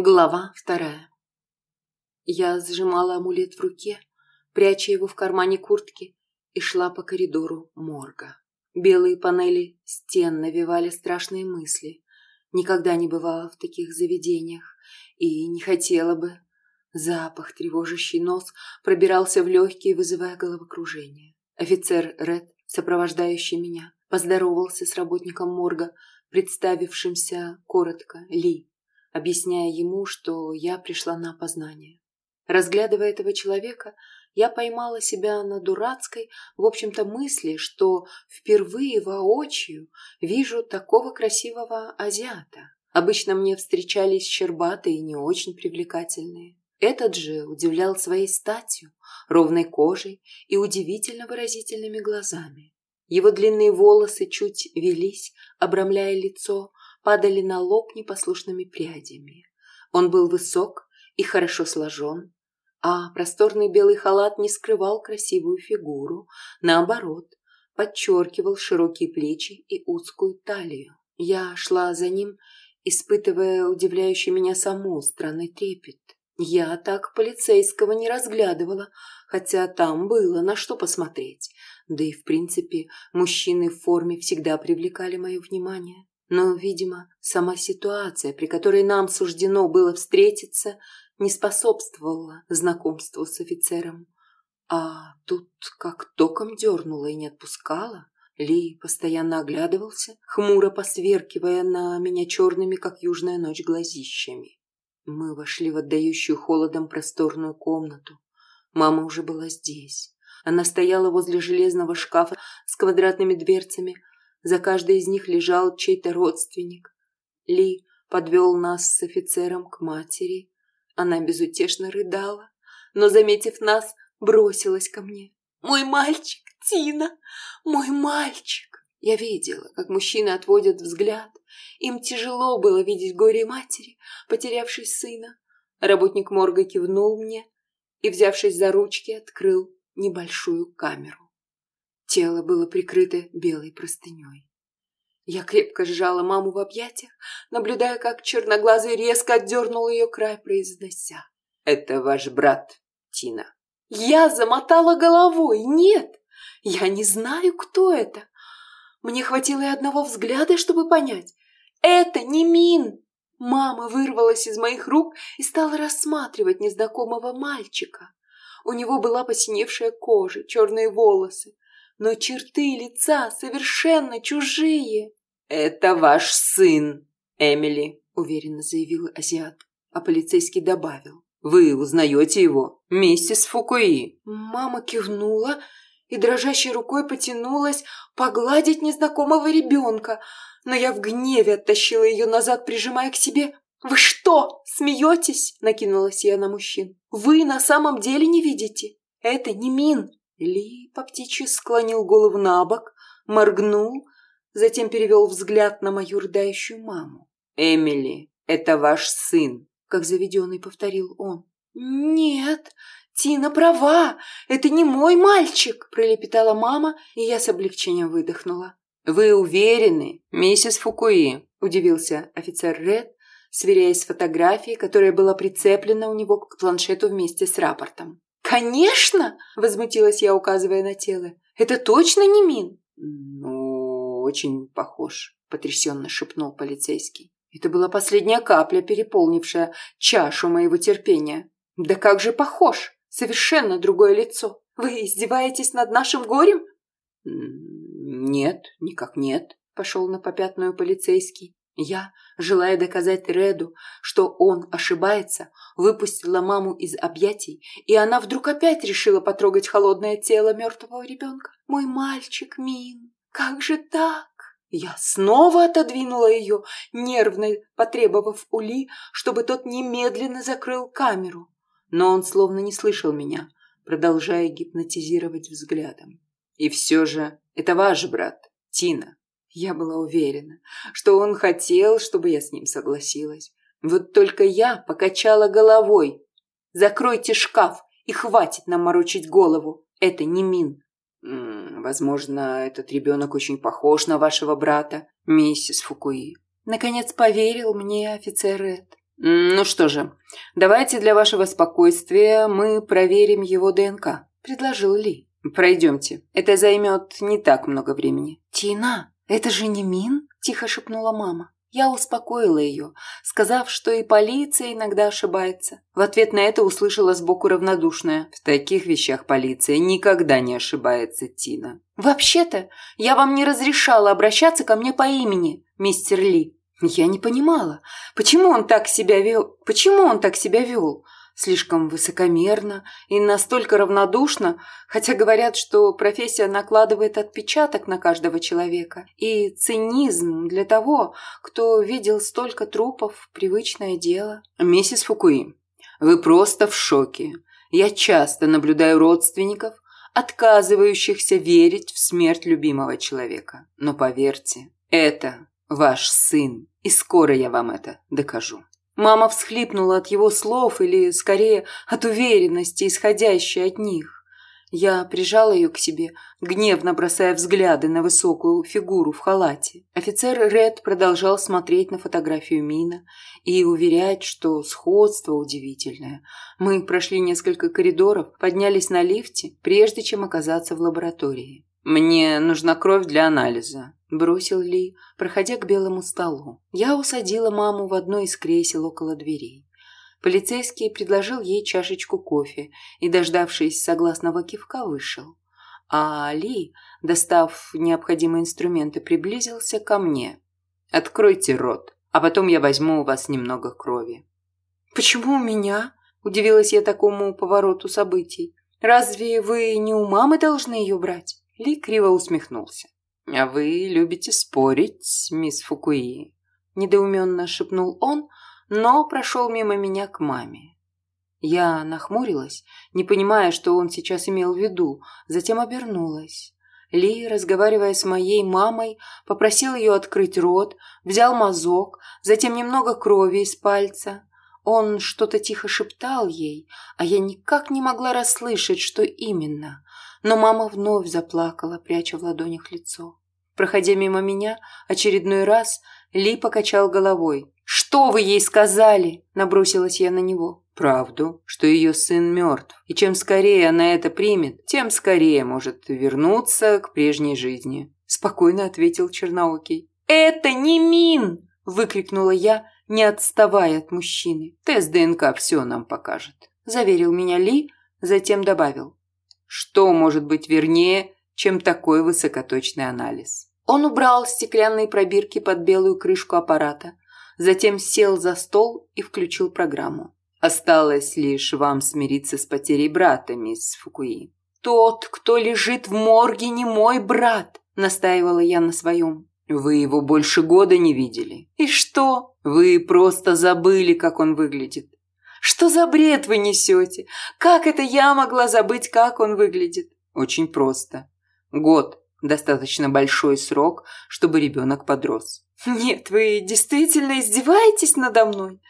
Глава вторая. Я сжимала амулет в руке, пряча его в кармане куртки, и шла по коридору морга. Белые панели стен навевали страшные мысли. Никогда не бывала в таких заведениях и не хотела бы. Запах, тревожащий нос, пробирался в легкие, вызывая головокружение. Офицер Ред, сопровождающий меня, поздоровался с работником морга, представившимся коротко Ли объясняя ему, что я пришла на опознание. Разглядывая этого человека, я поймала себя на дурацкой, в общем-то, мысли, что впервые воочию вижу такого красивого азиата. Обычно мне встречались щербатые и не очень привлекательные. Этот же удивлял своей статью, ровной кожей и удивительно выразительными глазами. Его длинные волосы чуть велись, обрамляя лицо, падали на лоб непослушными прядями. Он был высок и хорошо сложен, а просторный белый халат не скрывал красивую фигуру, наоборот, подчеркивал широкие плечи и узкую талию. Я шла за ним, испытывая удивляющий меня саму странный трепет. Я так полицейского не разглядывала, хотя там было на что посмотреть. Да и, в принципе, мужчины в форме всегда привлекали мое внимание. Но, видимо, сама ситуация, при которой нам суждено было встретиться, не способствовала знакомству с офицером. А тут как током дернула и не отпускала. Ли постоянно оглядывался, хмуро посверкивая на меня черными, как южная ночь, глазищами. Мы вошли в отдающую холодом просторную комнату. Мама уже была здесь. Она стояла возле железного шкафа с квадратными дверцами, за каждой из них лежал чей-то родственник. Ли подвел нас с офицером к матери. Она безутешно рыдала, но, заметив нас, бросилась ко мне. «Мой мальчик, Тина! Мой мальчик!» Я видела, как мужчины отводят взгляд. Им тяжело было видеть горе матери, потерявшей сына. Работник морга кивнул мне и, взявшись за ручки, открыл небольшую камеру. Тело было прикрыто белой простыней. Я крепко сжала маму в объятиях, наблюдая, как черноглазый резко отдернул ее край, произнося. «Это ваш брат, Тина». Я замотала головой. «Нет, я не знаю, кто это». Мне хватило и одного взгляда, чтобы понять. «Это не Мин!» Мама вырвалась из моих рук и стала рассматривать незнакомого мальчика. У него была посиневшая кожа, черные волосы, но черты лица совершенно чужие. «Это ваш сын, Эмили», — уверенно заявил азиат, а полицейский добавил. «Вы узнаете его? Миссис Фукуи?» Мама кивнула и дрожащей рукой потянулась погладить незнакомого ребенка, но я в гневе оттащила ее назад, прижимая к себе. «Вы что, смеетесь?» – накинулась я на мужчин. «Вы на самом деле не видите? Это не Мин, ли по птичьи склонил голову на бок, моргнул, затем перевел взгляд на мою рыдающую маму. «Эмили, это ваш сын», — как заведенный повторил он. «Нет, Тина права, это не мой мальчик», — пролепетала мама, и я с облегчением выдохнула. «Вы уверены, миссис Фукуи?» – удивился офицер Ред, сверяясь с фотографией, которая была прицеплена у него к планшету вместе с рапортом. «Конечно!» – возмутилась я, указывая на тело. «Это точно не Мин?» «Ну, очень похож», – потрясенно шепнул полицейский. Это была последняя капля, переполнившая чашу моего терпения. «Да как же похож! Совершенно другое лицо! Вы издеваетесь над нашим горем?» «Нет, никак нет», – пошел на попятную полицейский. Я, желая доказать Реду, что он ошибается, выпустила маму из объятий, и она вдруг опять решила потрогать холодное тело мертвого ребенка. «Мой мальчик, Мин, как же так?» Я снова отодвинула ее, нервно потребовав Ули, чтобы тот немедленно закрыл камеру. Но он словно не слышал меня, продолжая гипнотизировать взглядом. «И все же это ваш брат, Тина. Я была уверена, что он хотел, чтобы я с ним согласилась. Вот только я покачала головой. Закройте шкаф и хватит нам морочить голову. Это не Мин. М -м, возможно, этот ребенок очень похож на вашего брата, миссис Фукуи. Наконец поверил мне офицер Ред. Ну что же, давайте для вашего спокойствия мы проверим его ДНК, предложил Ли. Пройдемте. Это займет не так много времени. Тина, это же не Мин? Тихо шепнула мама. Я успокоила ее, сказав, что и полиция иногда ошибается. В ответ на это услышала сбоку равнодушное. «В таких вещах полиция никогда не ошибается, Тина». «Вообще-то, я вам не разрешала обращаться ко мне по имени, мистер Ли». Я не понимала, почему он так себя вел, почему он так себя вел слишком высокомерно и настолько равнодушно, хотя говорят, что профессия накладывает отпечаток на каждого человека, и цинизм для того, кто видел столько трупов, привычное дело. Миссис Фукуи, вы просто в шоке. Я часто наблюдаю родственников, отказывающихся верить в смерть любимого человека. Но поверьте, это ваш сын, и скоро я вам это докажу. Мама всхлипнула от его слов или, скорее, от уверенности, исходящей от них. Я прижала ее к себе, гневно бросая взгляды на высокую фигуру в халате. Офицер Ред продолжал смотреть на фотографию Мина и уверять, что сходство удивительное. Мы прошли несколько коридоров, поднялись на лифте, прежде чем оказаться в лаборатории. «Мне нужна кровь для анализа», – бросил Ли, проходя к белому столу. Я усадила маму в одно из кресел около дверей. Полицейский предложил ей чашечку кофе и, дождавшись согласного кивка, вышел. А Ли, достав необходимые инструменты, приблизился ко мне. «Откройте рот, а потом я возьму у вас немного крови». «Почему у меня?» – удивилась я такому повороту событий. «Разве вы не у мамы должны ее брать?» Ли криво усмехнулся. «А вы любите спорить, мисс Фукуи?» Недоуменно шепнул он, но прошел мимо меня к маме. Я нахмурилась, не понимая, что он сейчас имел в виду, затем обернулась. Ли, разговаривая с моей мамой, попросил ее открыть рот, взял мазок, затем немного крови из пальца. Он что-то тихо шептал ей, а я никак не могла расслышать, что именно но мама вновь заплакала, пряча в ладонях лицо. Проходя мимо меня, очередной раз Ли покачал головой. «Что вы ей сказали?» – набросилась я на него. «Правду, что ее сын мертв, и чем скорее она это примет, тем скорее может вернуться к прежней жизни», – спокойно ответил Черноокий. «Это не Мин!» – выкрикнула я, не отставая от мужчины. «Тест ДНК все нам покажет», – заверил меня Ли, затем добавил. Что может быть вернее, чем такой высокоточный анализ? Он убрал стеклянные пробирки под белую крышку аппарата, затем сел за стол и включил программу. Осталось лишь вам смириться с потерей брата, мисс Фукуи. Тот, кто лежит в морге, не мой брат, настаивала я на своем. Вы его больше года не видели. И что? Вы просто забыли, как он выглядит. Что за бред вы несете? Как это я могла забыть, как он выглядит? Очень просто. Год – достаточно большой срок, чтобы ребенок подрос. Нет, вы действительно издеваетесь надо мной?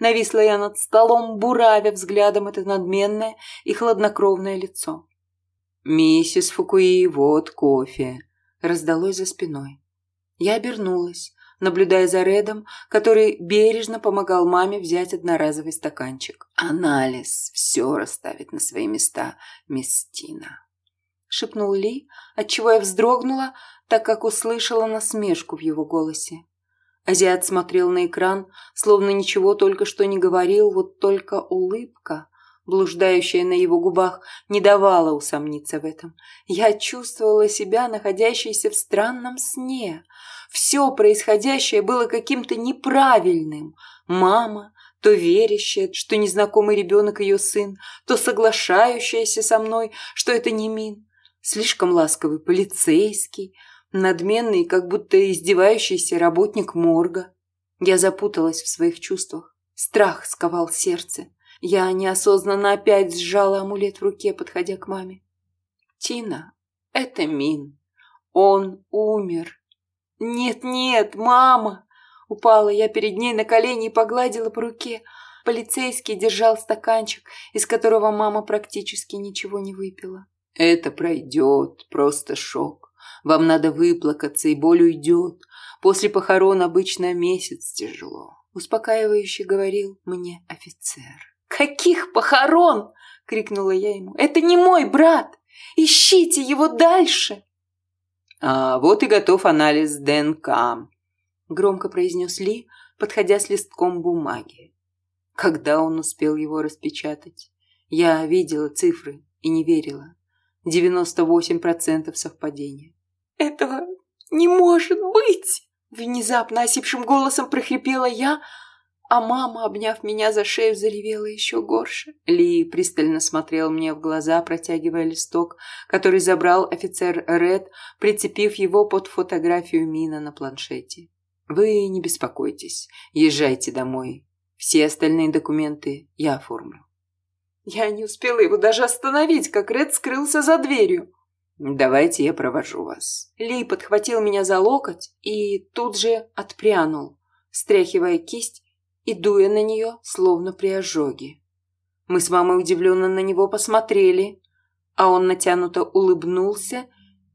Нависла я над столом, буравя взглядом это надменное и хладнокровное лицо. «Миссис Фукуи, вот кофе», – раздалось за спиной. Я обернулась наблюдая за Редом, который бережно помогал маме взять одноразовый стаканчик. «Анализ все расставит на свои места, мисс Тина», — шепнул Ли, отчего я вздрогнула, так как услышала насмешку в его голосе. Азиат смотрел на экран, словно ничего только что не говорил, вот только улыбка, блуждающая на его губах, не давала усомниться в этом. Я чувствовала себя находящейся в странном сне, все происходящее было каким-то неправильным. Мама, то верящая, что незнакомый ребенок ее сын, то соглашающаяся со мной, что это не Мин. Слишком ласковый полицейский, надменный, как будто издевающийся работник морга. Я запуталась в своих чувствах. Страх сковал сердце. Я неосознанно опять сжала амулет в руке, подходя к маме. «Тина, это Мин. Он умер». «Нет-нет, мама!» Упала я перед ней на колени и погладила по руке. Полицейский держал стаканчик, из которого мама практически ничего не выпила. «Это пройдет, просто шок. Вам надо выплакаться, и боль уйдет. После похорон обычно месяц тяжело. успокаивающе говорил мне офицер. «Каких похорон?» — крикнула я ему. «Это не мой брат! Ищите его дальше!» «А вот и готов анализ ДНК», — громко произнес Ли, подходя с листком бумаги. Когда он успел его распечатать? Я видела цифры и не верила. 98% совпадения. «Этого не может быть!» Внезапно осипшим голосом прохрипела я, а мама, обняв меня за шею, заревела еще горше. Ли пристально смотрел мне в глаза, протягивая листок, который забрал офицер Ред, прицепив его под фотографию Мина на планшете. «Вы не беспокойтесь, езжайте домой. Все остальные документы я оформлю». Я не успела его даже остановить, как Ред скрылся за дверью. «Давайте я провожу вас». Ли подхватил меня за локоть и тут же отпрянул, стряхивая кисть и дуя на нее, словно при ожоге. Мы с мамой удивленно на него посмотрели, а он натянуто улыбнулся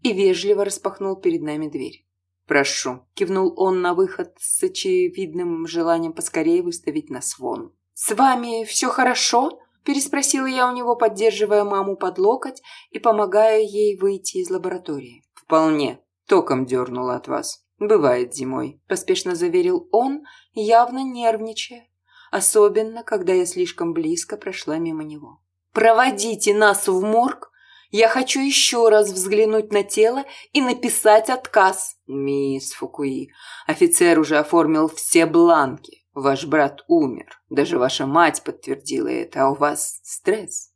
и вежливо распахнул перед нами дверь. «Прошу», — кивнул он на выход с очевидным желанием поскорее выставить нас вон. «С вами все хорошо?» Переспросила я у него, поддерживая маму под локоть и помогая ей выйти из лаборатории. «Вполне. Током дернула от вас. Бывает зимой», – поспешно заверил он, явно нервничая. Особенно, когда я слишком близко прошла мимо него. «Проводите нас в морг. Я хочу еще раз взглянуть на тело и написать отказ». «Мисс Фукуи, офицер уже оформил все бланки. Ваш брат умер. Даже ваша мать подтвердила это, а у вас стресс.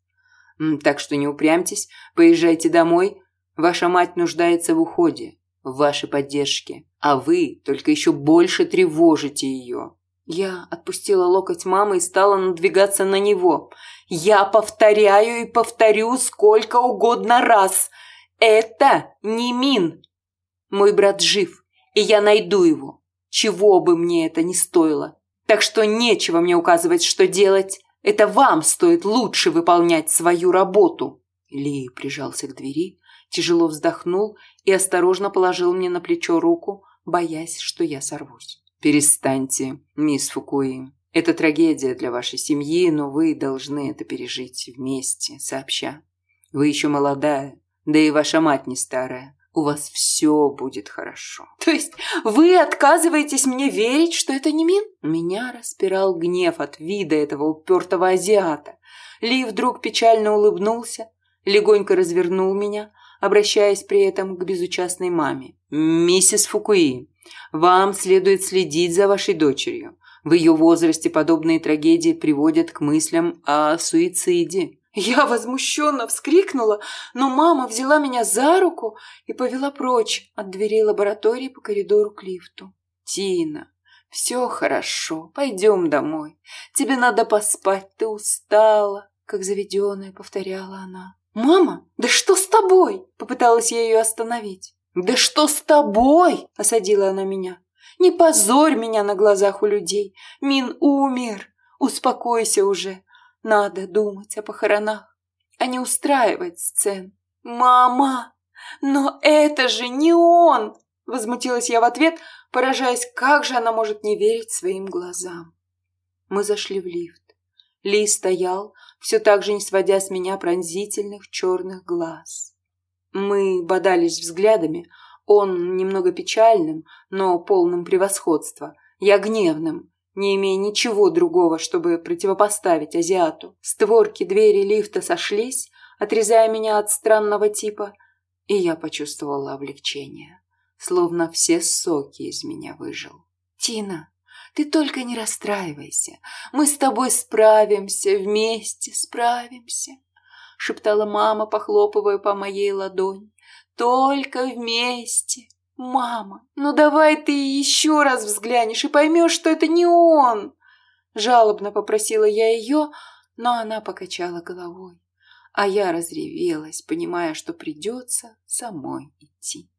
Так что не упрямьтесь, поезжайте домой. Ваша мать нуждается в уходе, в вашей поддержке, а вы только еще больше тревожите ее. Я отпустила локоть мамы и стала надвигаться на него. Я повторяю и повторю сколько угодно раз. Это не Мин. Мой брат жив, и я найду его, чего бы мне это ни стоило. Так что нечего мне указывать, что делать. Это вам стоит лучше выполнять свою работу. Ли прижался к двери, тяжело вздохнул и осторожно положил мне на плечо руку, боясь, что я сорвусь. «Перестаньте, мисс Фукуи. Это трагедия для вашей семьи, но вы должны это пережить вместе, сообща. Вы еще молодая, да и ваша мать не старая у вас все будет хорошо. То есть вы отказываетесь мне верить, что это не Мин? Меня распирал гнев от вида этого упертого азиата. Ли вдруг печально улыбнулся, легонько развернул меня, обращаясь при этом к безучастной маме. «Миссис Фукуи, вам следует следить за вашей дочерью. В ее возрасте подобные трагедии приводят к мыслям о суициде. Я возмущенно вскрикнула, но мама взяла меня за руку и повела прочь от дверей лаборатории по коридору к лифту. «Тина, все хорошо, пойдем домой. Тебе надо поспать, ты устала», — как заведенная повторяла она. «Мама, да что с тобой?» — попыталась я ее остановить. «Да что с тобой?» — осадила она меня. «Не позорь меня на глазах у людей. Мин умер. Успокойся уже. Надо думать о похоронах, а не устраивать сцен. «Мама, но это же не он!» Возмутилась я в ответ, поражаясь, как же она может не верить своим глазам. Мы зашли в лифт. Ли стоял, все так же не сводя с меня пронзительных черных глаз. Мы бодались взглядами, он немного печальным, но полным превосходства, я гневным, не имея ничего другого, чтобы противопоставить азиату. Створки двери лифта сошлись, отрезая меня от странного типа, и я почувствовала облегчение, словно все соки из меня выжил. «Тина, ты только не расстраивайся, мы с тобой справимся, вместе справимся», шептала мама, похлопывая по моей ладони. «Только вместе». «Мама, ну давай ты еще раз взглянешь и поймешь, что это не он!» Жалобно попросила я ее, но она покачала головой, а я разревелась, понимая, что придется самой идти.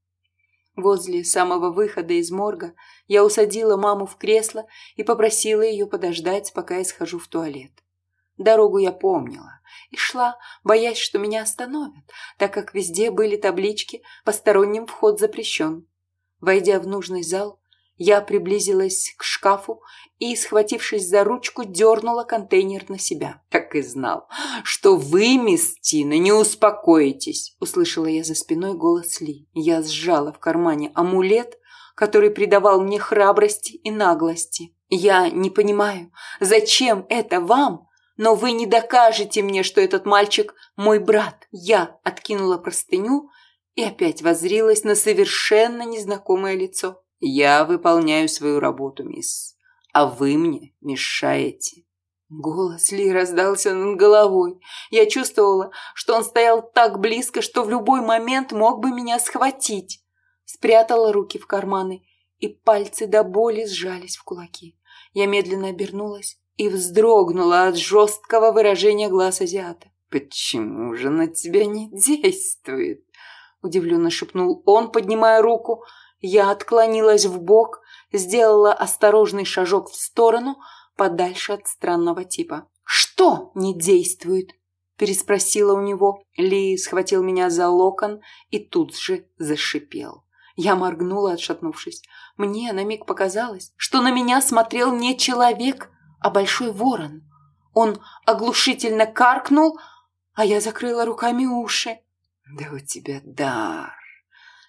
Возле самого выхода из морга я усадила маму в кресло и попросила ее подождать, пока я схожу в туалет. Дорогу я помнила и шла, боясь, что меня остановят, так как везде были таблички «Посторонним вход запрещен». Войдя в нужный зал, я приблизилась к шкафу и, схватившись за ручку, дернула контейнер на себя. «Так и знал, что вы, мисс не успокоитесь!» Услышала я за спиной голос Ли. Я сжала в кармане амулет, который придавал мне храбрости и наглости. «Я не понимаю, зачем это вам?» Но вы не докажете мне, что этот мальчик мой брат. Я откинула простыню и опять воззрилась на совершенно незнакомое лицо. Я выполняю свою работу, мисс, а вы мне мешаете. Голос Ли раздался над головой. Я чувствовала, что он стоял так близко, что в любой момент мог бы меня схватить. Спрятала руки в карманы, и пальцы до боли сжались в кулаки. Я медленно обернулась и вздрогнула от жесткого выражения глаз азиата. «Почему же на тебя не действует?» Удивленно шепнул он, поднимая руку. Я отклонилась в бок, сделала осторожный шажок в сторону, подальше от странного типа. «Что не действует?» переспросила у него. Ли схватил меня за локон и тут же зашипел. Я моргнула, отшатнувшись. Мне на миг показалось, что на меня смотрел не человек, а большой ворон. Он оглушительно каркнул, а я закрыла руками уши. «Да у тебя дар!»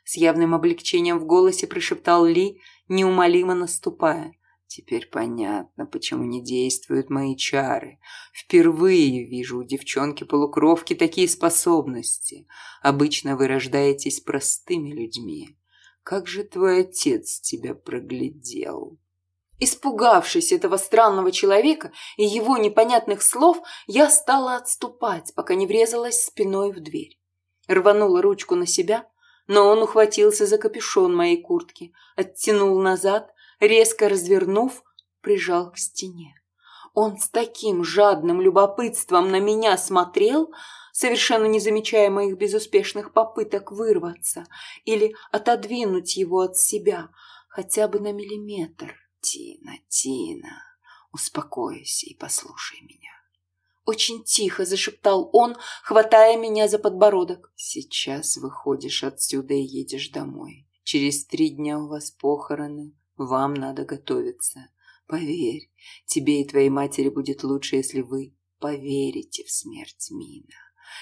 С явным облегчением в голосе прошептал Ли, неумолимо наступая. «Теперь понятно, почему не действуют мои чары. Впервые вижу у девчонки-полукровки такие способности. Обычно вы рождаетесь простыми людьми. Как же твой отец тебя проглядел?» Испугавшись этого странного человека и его непонятных слов, я стала отступать, пока не врезалась спиной в дверь. Рванула ручку на себя, но он ухватился за капюшон моей куртки, оттянул назад, резко развернув, прижал к стене. Он с таким жадным любопытством на меня смотрел, совершенно не замечая моих безуспешных попыток вырваться или отодвинуть его от себя хотя бы на миллиметр. «Тина, Тина, успокойся и послушай меня». Очень тихо зашептал он, хватая меня за подбородок. «Сейчас выходишь отсюда и едешь домой. Через три дня у вас похороны, вам надо готовиться. Поверь, тебе и твоей матери будет лучше, если вы поверите в смерть Мина.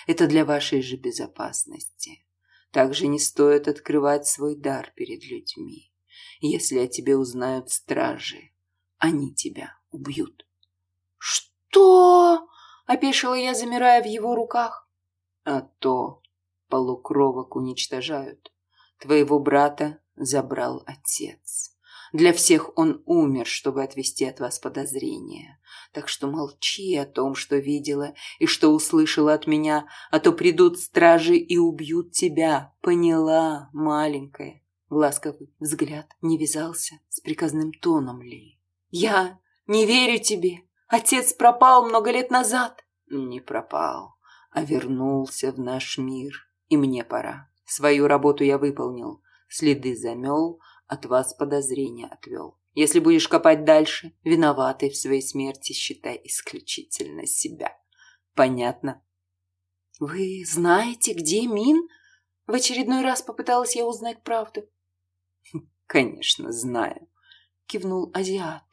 Это для вашей же безопасности. Также не стоит открывать свой дар перед людьми. Если о тебе узнают стражи, они тебя убьют. Что? Опешила я, замирая в его руках. А то полукровок уничтожают. Твоего брата забрал отец. Для всех он умер, чтобы отвести от вас подозрения. Так что молчи о том, что видела и что услышала от меня, а то придут стражи и убьют тебя. Поняла, маленькая. Ласковый взгляд не вязался с приказным тоном Ли. «Я не верю тебе. Отец пропал много лет назад». «Не пропал, а вернулся в наш мир. И мне пора. Свою работу я выполнил. Следы замел, от вас подозрения отвел. Если будешь копать дальше, виноватой в своей смерти считай исключительно себя. Понятно?» «Вы знаете, где Мин?» В очередной раз попыталась я узнать правду. «Конечно, знаю», — кивнул азиат.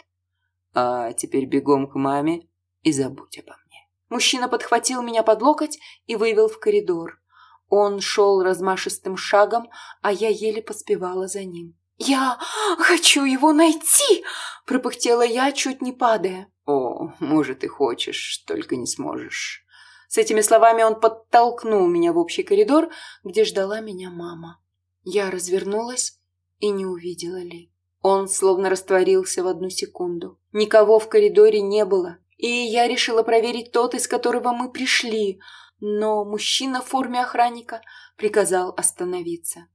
«А теперь бегом к маме и забудь обо мне». Мужчина подхватил меня под локоть и вывел в коридор. Он шел размашистым шагом, а я еле поспевала за ним. «Я хочу его найти!» – пропыхтела я, чуть не падая. «О, может, и хочешь, только не сможешь». С этими словами он подтолкнул меня в общий коридор, где ждала меня мама. Я развернулась и не увидела Ли. Он словно растворился в одну секунду. Никого в коридоре не было, и я решила проверить тот, из которого мы пришли, но мужчина в форме охранника приказал остановиться.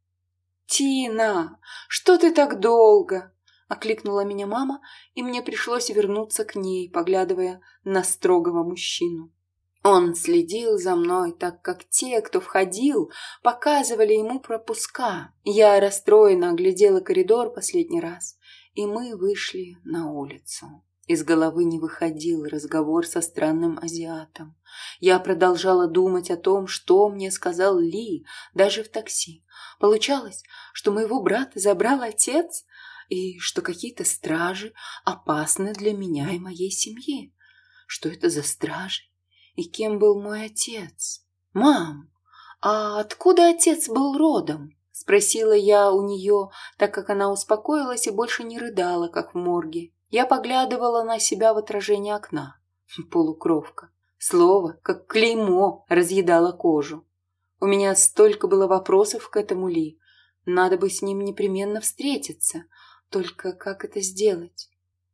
«Тина, что ты так долго?» – окликнула меня мама, и мне пришлось вернуться к ней, поглядывая на строгого мужчину. Он следил за мной, так как те, кто входил, показывали ему пропуска. Я расстроенно оглядела коридор последний раз, и мы вышли на улицу. Из головы не выходил разговор со странным азиатом. Я продолжала думать о том, что мне сказал Ли, даже в такси. Получалось, что моего брата забрал отец? и что какие-то стражи опасны для меня и моей семьи. Что это за стражи? И кем был мой отец? Мам, а откуда отец был родом? Спросила я у нее, так как она успокоилась и больше не рыдала, как в морге. Я поглядывала на себя в отражение окна. Полукровка. Слово, как клеймо, разъедало кожу. У меня столько было вопросов к этому Ли. Надо бы с ним непременно встретиться. Только как это сделать?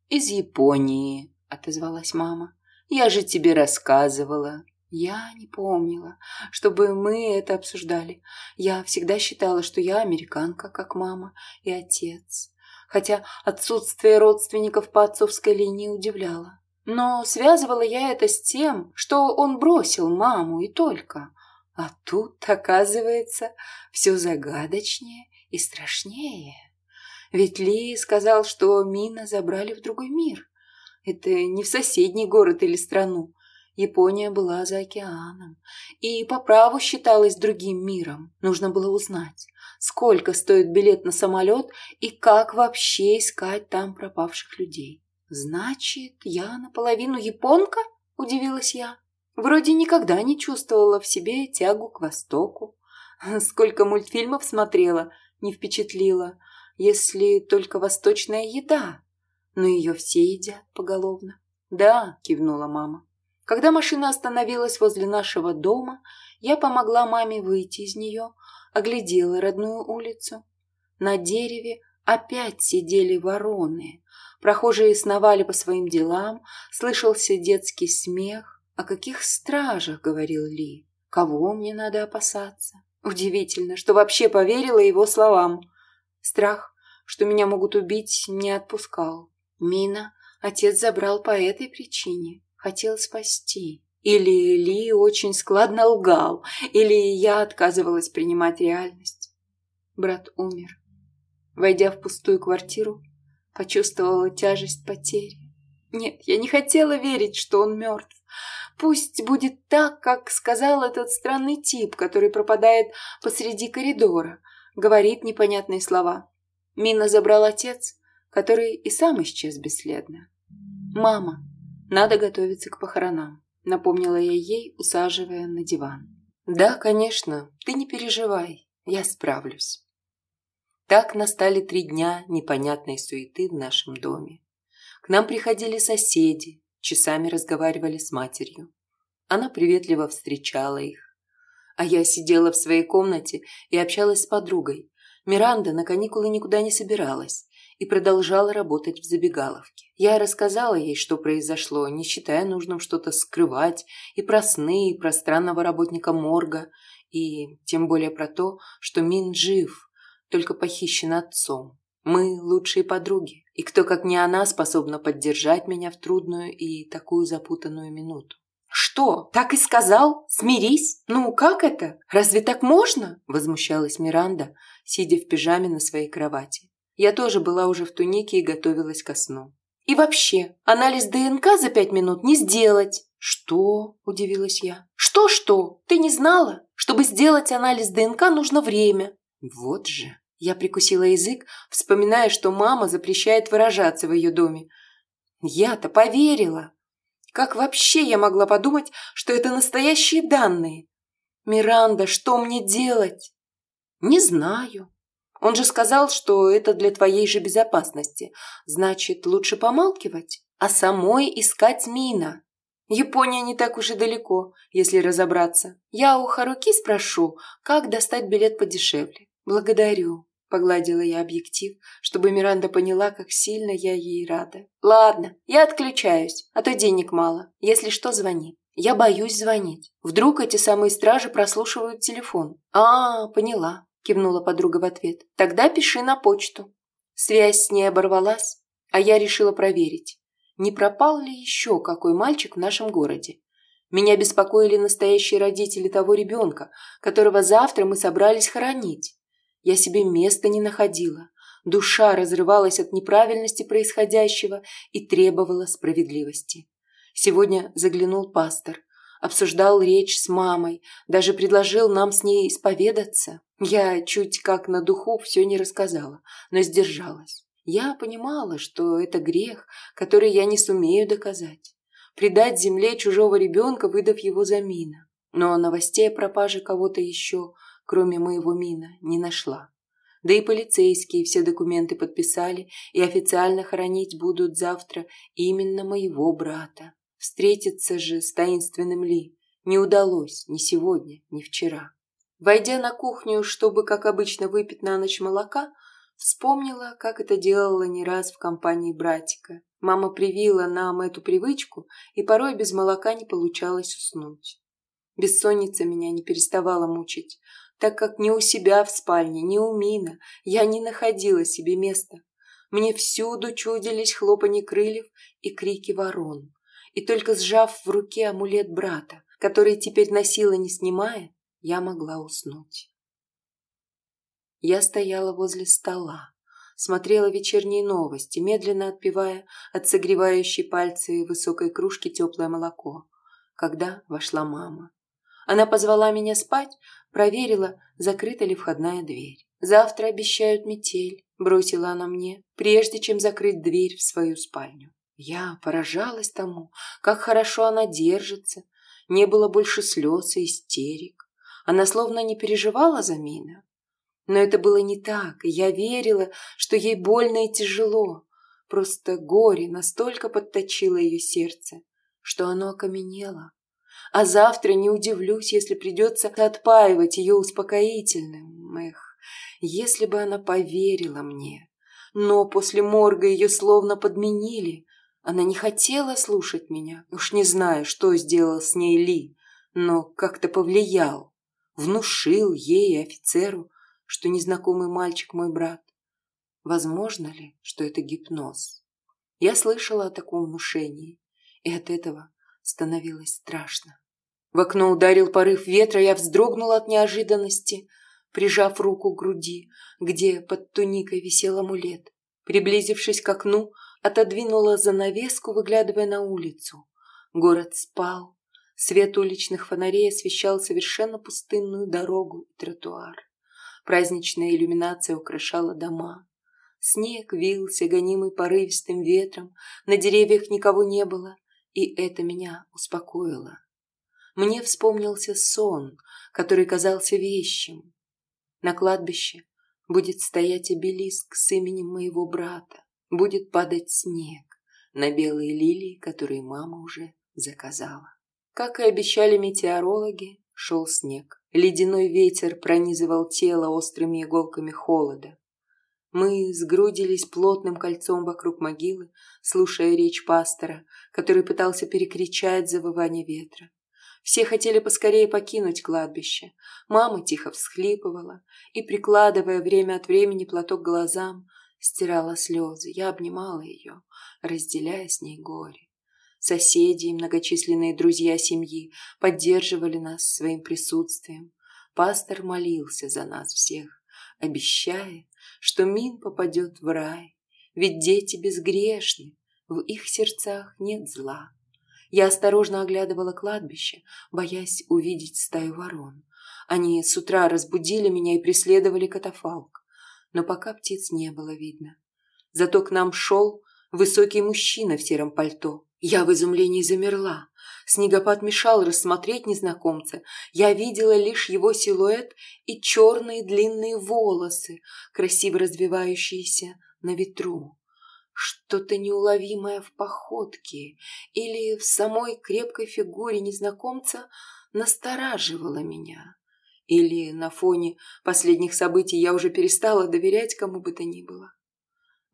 «Из Японии», — отозвалась мама. «Я же тебе рассказывала». Я не помнила, чтобы мы это обсуждали. Я всегда считала, что я американка, как мама и отец. Хотя отсутствие родственников по отцовской линии удивляло. Но связывала я это с тем, что он бросил маму и только. А тут, оказывается, все загадочнее и страшнее. Ведь Ли сказал, что Мина забрали в другой мир. Это не в соседний город или страну. Япония была за океаном и по праву считалась другим миром. Нужно было узнать, сколько стоит билет на самолет и как вообще искать там пропавших людей. «Значит, я наполовину японка?» – удивилась я. Вроде никогда не чувствовала в себе тягу к Востоку. Сколько мультфильмов смотрела, не впечатлила, если только восточная еда. Но ее все едят поголовно. «Да», – кивнула мама. Когда машина остановилась возле нашего дома, я помогла маме выйти из нее, оглядела родную улицу. На дереве опять сидели вороны. Прохожие сновали по своим делам, слышался детский смех. «О каких стражах?» — говорил Ли. «Кого мне надо опасаться?» Удивительно, что вообще поверила его словам. Страх, что меня могут убить, не отпускал. Мина отец забрал по этой причине. Хотел спасти. Или Ли очень складно лгал, или я отказывалась принимать реальность. Брат умер. Войдя в пустую квартиру, почувствовала тяжесть потери. Нет, я не хотела верить, что он мертв. Пусть будет так, как сказал этот странный тип, который пропадает посреди коридора, говорит непонятные слова. Мина забрал отец, который и сам исчез бесследно. «Мама, надо готовиться к похоронам», — напомнила я ей, усаживая на диван. «Да, конечно, ты не переживай, я справлюсь». Так настали три дня непонятной суеты в нашем доме. К нам приходили соседи, часами разговаривали с матерью. Она приветливо встречала их. А я сидела в своей комнате и общалась с подругой. Миранда на каникулы никуда не собиралась и продолжала работать в забегаловке. Я рассказала ей, что произошло, не считая нужным что-то скрывать и про сны, и про странного работника морга, и тем более про то, что Мин жив, только похищен отцом. Мы лучшие подруги, и кто, как не она, способна поддержать меня в трудную и такую запутанную минуту. «Что, так и сказал? Смирись? Ну, как это? Разве так можно?» – возмущалась Миранда, сидя в пижаме на своей кровати. Я тоже была уже в тунике и готовилась ко сну. «И вообще, анализ ДНК за пять минут не сделать!» «Что?» – удивилась я. «Что-что? Ты не знала? Чтобы сделать анализ ДНК, нужно время». «Вот же!» Я прикусила язык, вспоминая, что мама запрещает выражаться в ее доме. Я-то поверила. Как вообще я могла подумать, что это настоящие данные? Миранда, что мне делать? Не знаю. Он же сказал, что это для твоей же безопасности. Значит, лучше помалкивать, а самой искать Мина. Япония не так уж и далеко, если разобраться. Я у Харуки спрошу, как достать билет подешевле. Благодарю. Погладила я объектив, чтобы Миранда поняла, как сильно я ей рада. «Ладно, я отключаюсь, а то денег мало. Если что, звони». «Я боюсь звонить. Вдруг эти самые стражи прослушивают телефон». «А, поняла», – кивнула подруга в ответ. «Тогда пиши на почту». Связь с ней оборвалась, а я решила проверить, не пропал ли еще какой мальчик в нашем городе. Меня беспокоили настоящие родители того ребенка, которого завтра мы собрались хоронить. Я себе места не находила. Душа разрывалась от неправильности происходящего и требовала справедливости. Сегодня заглянул пастор, обсуждал речь с мамой, даже предложил нам с ней исповедаться. Я чуть как на духу все не рассказала, но сдержалась. Я понимала, что это грех, который я не сумею доказать. Предать земле чужого ребенка, выдав его за Мина. Но новостей о пропаже кого-то еще, кроме моего Мина, не нашла. Да и полицейские все документы подписали и официально хоронить будут завтра именно моего брата. Встретиться же с таинственным Ли не удалось ни сегодня, ни вчера. Войдя на кухню, чтобы, как обычно, выпить на ночь молока, вспомнила, как это делала не раз в компании братика. Мама привила нам эту привычку, и порой без молока не получалось уснуть. Бессонница меня не переставала мучить, так как ни у себя в спальне, ни у Мина я не находила себе места. Мне всюду чудились хлопанье крыльев и крики ворон. И только сжав в руке амулет брата, который теперь носила не снимая, я могла уснуть. Я стояла возле стола, смотрела вечерние новости, медленно отпивая от согревающей пальцы высокой кружки теплое молоко, когда вошла мама. Она позвала меня спать, проверила, закрыта ли входная дверь. «Завтра обещают метель», – бросила она мне, прежде чем закрыть дверь в свою спальню. Я поражалась тому, как хорошо она держится. Не было больше слез и истерик. Она словно не переживала за Мина. Но это было не так, я верила, что ей больно и тяжело. Просто горе настолько подточило ее сердце, что оно окаменело. А завтра не удивлюсь, если придется отпаивать ее успокоительным. Эх, если бы она поверила мне. Но после морга ее словно подменили. Она не хотела слушать меня. Уж не знаю, что сделал с ней Ли, но как-то повлиял внушил ей и офицеру, что незнакомый мальчик мой брат. Возможно ли, что это гипноз? Я слышала о таком внушении, и от этого становилось страшно. В окно ударил порыв ветра, я вздрогнула от неожиданности, прижав руку к груди, где под туникой висел амулет. Приблизившись к окну, отодвинула занавеску, выглядывая на улицу. Город спал, Свет уличных фонарей освещал совершенно пустынную дорогу и тротуар. Праздничная иллюминация украшала дома. Снег вился, гонимый порывистым ветром, на деревьях никого не было, и это меня успокоило. Мне вспомнился сон, который казался вещим. На кладбище будет стоять обелиск с именем моего брата, будет падать снег на белые лилии, которые мама уже заказала. Как и обещали метеорологи, шел снег. Ледяной ветер пронизывал тело острыми иголками холода. Мы сгрудились плотным кольцом вокруг могилы, слушая речь пастора, который пытался перекричать завывание ветра. Все хотели поскорее покинуть кладбище. Мама тихо всхлипывала и, прикладывая время от времени платок к глазам, стирала слезы. Я обнимала ее, разделяя с ней горе. Соседи и многочисленные друзья семьи поддерживали нас своим присутствием. Пастор молился за нас всех, обещая, что Мин попадет в рай, ведь дети безгрешны, в их сердцах нет зла. Я осторожно оглядывала кладбище, боясь увидеть стаю ворон. Они с утра разбудили меня и преследовали катафалк, но пока птиц не было видно. Зато к нам шел высокий мужчина в сером пальто. Я в изумлении замерла. Снегопад мешал рассмотреть незнакомца. Я видела лишь его силуэт и черные длинные волосы, красиво развивающиеся на ветру. Что-то неуловимое в походке или в самой крепкой фигуре незнакомца настораживало меня. Или на фоне последних событий я уже перестала доверять кому бы то ни было.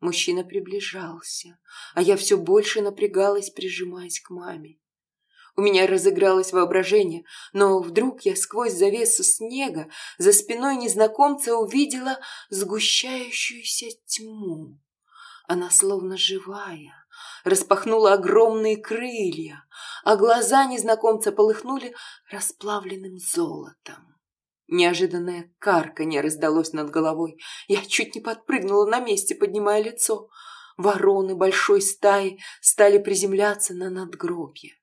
Мужчина приближался, а я все больше напрягалась, прижимаясь к маме. У меня разыгралось воображение, но вдруг я сквозь завесу снега за спиной незнакомца увидела сгущающуюся тьму. Она словно живая, распахнула огромные крылья, а глаза незнакомца полыхнули расплавленным золотом. Неожиданное карканье раздалось над головой. Я чуть не подпрыгнула на месте, поднимая лицо. Вороны большой стаи стали приземляться на надгробье.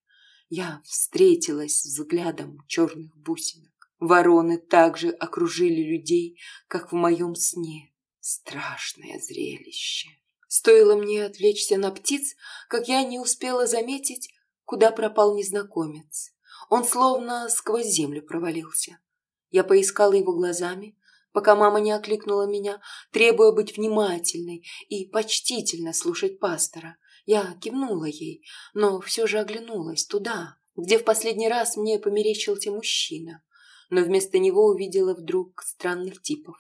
Я встретилась взглядом черных бусинок. Вороны также окружили людей, как в моем сне. Страшное зрелище. Стоило мне отвлечься на птиц, как я не успела заметить, куда пропал незнакомец. Он словно сквозь землю провалился. Я поискала его глазами, пока мама не окликнула меня, требуя быть внимательной и почтительно слушать пастора. Я кивнула ей, но все же оглянулась туда, где в последний раз мне померещился мужчина, но вместо него увидела вдруг странных типов.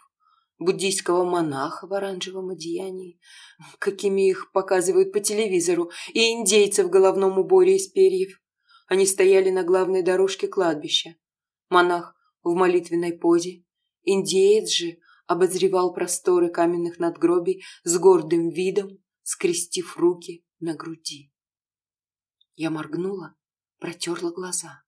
Буддийского монаха в оранжевом одеянии, какими их показывают по телевизору, и индейца в головном уборе из перьев. Они стояли на главной дорожке кладбища. Монах в молитвенной позе, индеец же обозревал просторы каменных надгробий с гордым видом, скрестив руки на груди. Я моргнула, протерла глаза.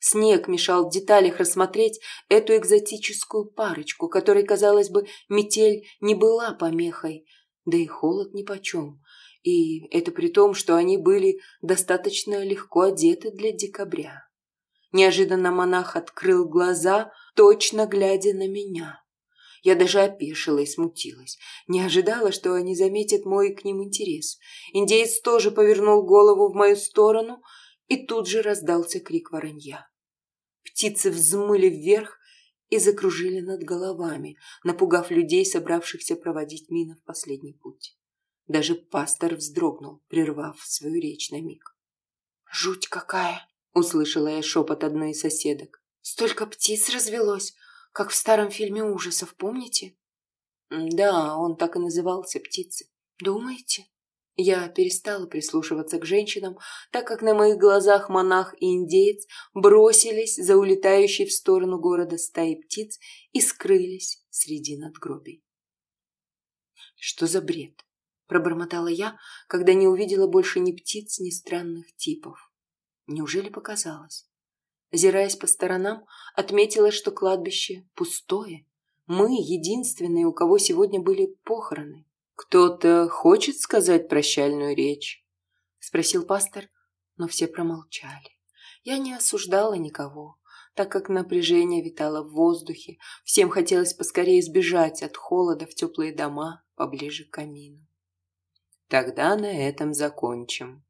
Снег мешал в деталях рассмотреть эту экзотическую парочку, которой, казалось бы, метель не была помехой, да и холод нипочем. И это при том, что они были достаточно легко одеты для декабря. Неожиданно монах открыл глаза, точно глядя на меня. Я даже опешила и смутилась. Не ожидала, что они заметят мой к ним интерес. Индеец тоже повернул голову в мою сторону, и тут же раздался крик воронья. Птицы взмыли вверх и закружили над головами, напугав людей, собравшихся проводить мина в последний путь. Даже пастор вздрогнул, прервав свою речь на миг. «Жуть какая!» — услышала я шепот одной из соседок. «Столько птиц развелось, как в старом фильме ужасов, помните?» «Да, он так и назывался «Птицы». Думаете?» Я перестала прислушиваться к женщинам, так как на моих глазах монах и индеец бросились за улетающей в сторону города стаи птиц и скрылись среди надгробий. Что за бред? Пробормотала я, когда не увидела больше ни птиц, ни странных типов. Неужели показалось? Озираясь по сторонам, отметила, что кладбище пустое. Мы единственные, у кого сегодня были похороны. «Кто-то хочет сказать прощальную речь?» — спросил пастор, но все промолчали. Я не осуждала никого, так как напряжение витало в воздухе, всем хотелось поскорее сбежать от холода в теплые дома поближе к камину. Тогда на этом закончим.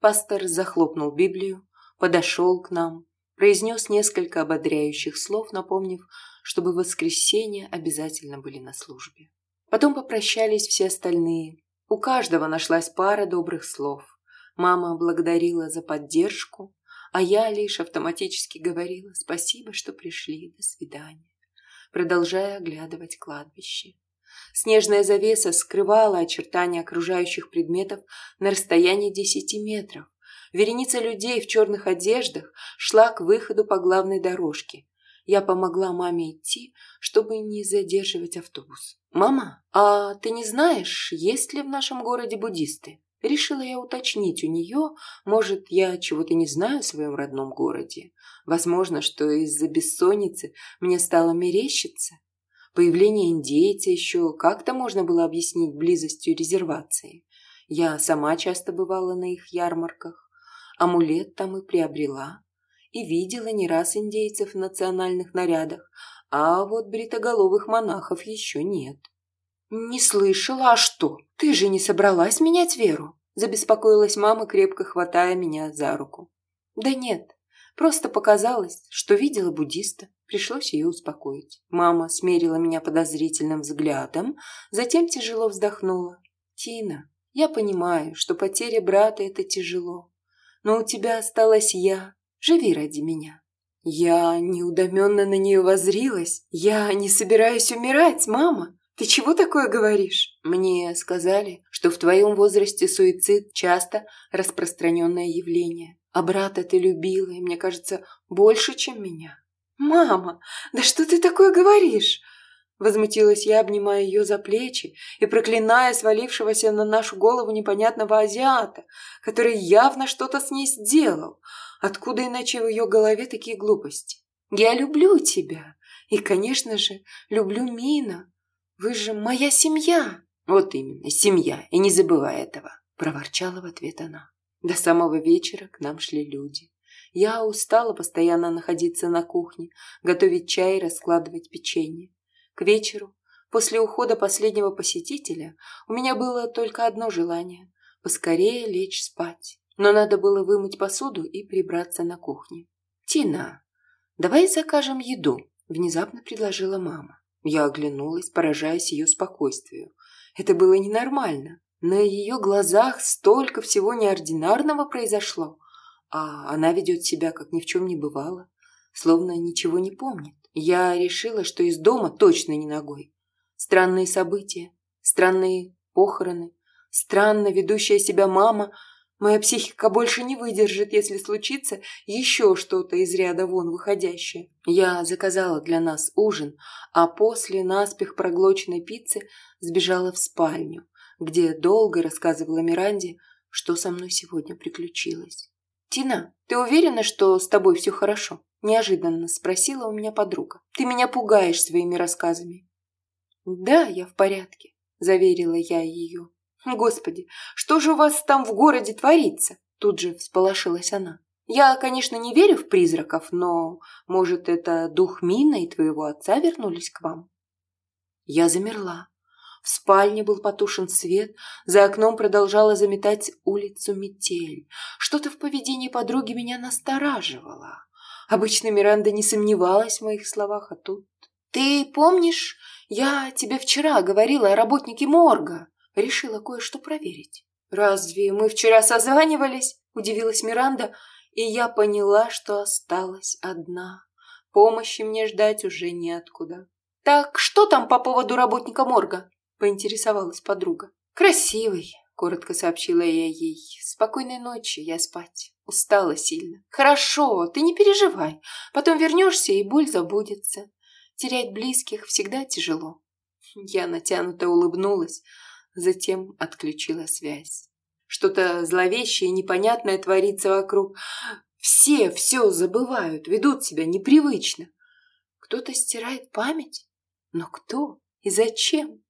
Пастор захлопнул Библию, подошел к нам, произнес несколько ободряющих слов, напомнив, чтобы в воскресенье обязательно были на службе. Потом попрощались все остальные. У каждого нашлась пара добрых слов. Мама благодарила за поддержку, а я лишь автоматически говорила «спасибо, что пришли, до свидания», продолжая оглядывать кладбище. Снежная завеса скрывала очертания окружающих предметов на расстоянии десяти метров. Вереница людей в черных одеждах шла к выходу по главной дорожке. Я помогла маме идти, чтобы не задерживать автобус. «Мама, а ты не знаешь, есть ли в нашем городе буддисты?» Решила я уточнить у нее, может, я чего-то не знаю в своем родном городе. Возможно, что из-за бессонницы мне стало мерещиться. Появление индейца еще как-то можно было объяснить близостью резервации. Я сама часто бывала на их ярмарках. Амулет там и приобрела. И видела не раз индейцев в национальных нарядах, а вот бритоголовых монахов еще нет. «Не слышала, а что? Ты же не собралась менять веру?» Забеспокоилась мама, крепко хватая меня за руку. «Да нет, просто показалось, что видела буддиста. Пришлось ее успокоить. Мама смерила меня подозрительным взглядом, затем тяжело вздохнула. «Тина, я понимаю, что потеря брата – это тяжело. Но у тебя осталась я. Живи ради меня». Я неудоменно на нее возрилась. «Я не собираюсь умирать, мама. Ты чего такое говоришь?» Мне сказали, что в твоем возрасте суицид часто распространенное явление. А брата ты любила, и мне кажется, больше, чем меня. «Мама, да что ты такое говоришь?» Возмутилась я, обнимая ее за плечи и проклиная свалившегося на нашу голову непонятного азиата, который явно что-то с ней сделал. Откуда иначе в ее голове такие глупости? «Я люблю тебя. И, конечно же, люблю Мина. Вы же моя семья!» «Вот именно, семья, и не забывай этого!» Проворчала в ответ она. До самого вечера к нам шли люди. Я устала постоянно находиться на кухне, готовить чай и раскладывать печенье. К вечеру После ухода последнего посетителя у меня было только одно желание – поскорее лечь спать. Но надо было вымыть посуду и прибраться на кухне. «Тина, давай закажем еду», – внезапно предложила мама. Я оглянулась, поражаясь ее спокойствию. Это было ненормально. На ее глазах столько всего неординарного произошло, а она ведет себя, как ни в чем не бывало, словно ничего не помнит. Я решила, что из дома точно не ногой. Странные события, странные похороны, странно ведущая себя мама. Моя психика больше не выдержит, если случится еще что-то из ряда вон выходящее. Я заказала для нас ужин, а после наспех проглоченной пиццы сбежала в спальню, где долго рассказывала Миранде, что со мной сегодня приключилось. «Тина, ты уверена, что с тобой все хорошо?» – неожиданно спросила у меня подруга. «Ты меня пугаешь своими рассказами». «Да, я в порядке», – заверила я ее. «Господи, что же у вас там в городе творится?» Тут же всполошилась она. «Я, конечно, не верю в призраков, но, может, это дух Мина и твоего отца вернулись к вам?» Я замерла. В спальне был потушен свет, за окном продолжала заметать улицу метель. Что-то в поведении подруги меня настораживало. Обычно Миранда не сомневалась в моих словах, а тут... «Ты помнишь, я тебе вчера говорила о работнике морга?» Решила кое-что проверить. «Разве мы вчера созванивались?» – удивилась Миранда, и я поняла, что осталась одна. Помощи мне ждать уже неоткуда. «Так что там по поводу работника морга?» – поинтересовалась подруга. «Красивый», – коротко сообщила я ей. «Спокойной ночи, я спать. Устала сильно». «Хорошо, ты не переживай. Потом вернешься, и боль забудется. Терять близких всегда тяжело». Я натянуто улыбнулась, затем отключила связь. Что-то зловещее и непонятное творится вокруг. Все все забывают, ведут себя непривычно. Кто-то стирает память? Но кто и зачем?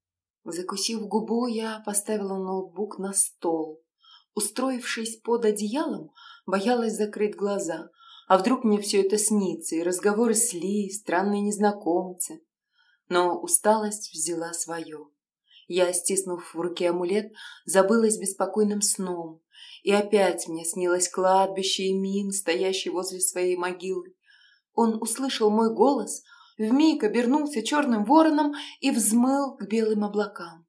Закусив губу, я поставила ноутбук на стол. Устроившись под одеялом, боялась закрыть глаза. А вдруг мне все это снится, и разговоры с Ли, странные незнакомцы. Но усталость взяла свое. Я, стиснув в руке амулет, забылась беспокойным сном. И опять мне снилось кладбище и Мин, стоящий возле своей могилы. Он услышал мой голос — вмиг обернулся черным вороном и взмыл к белым облакам.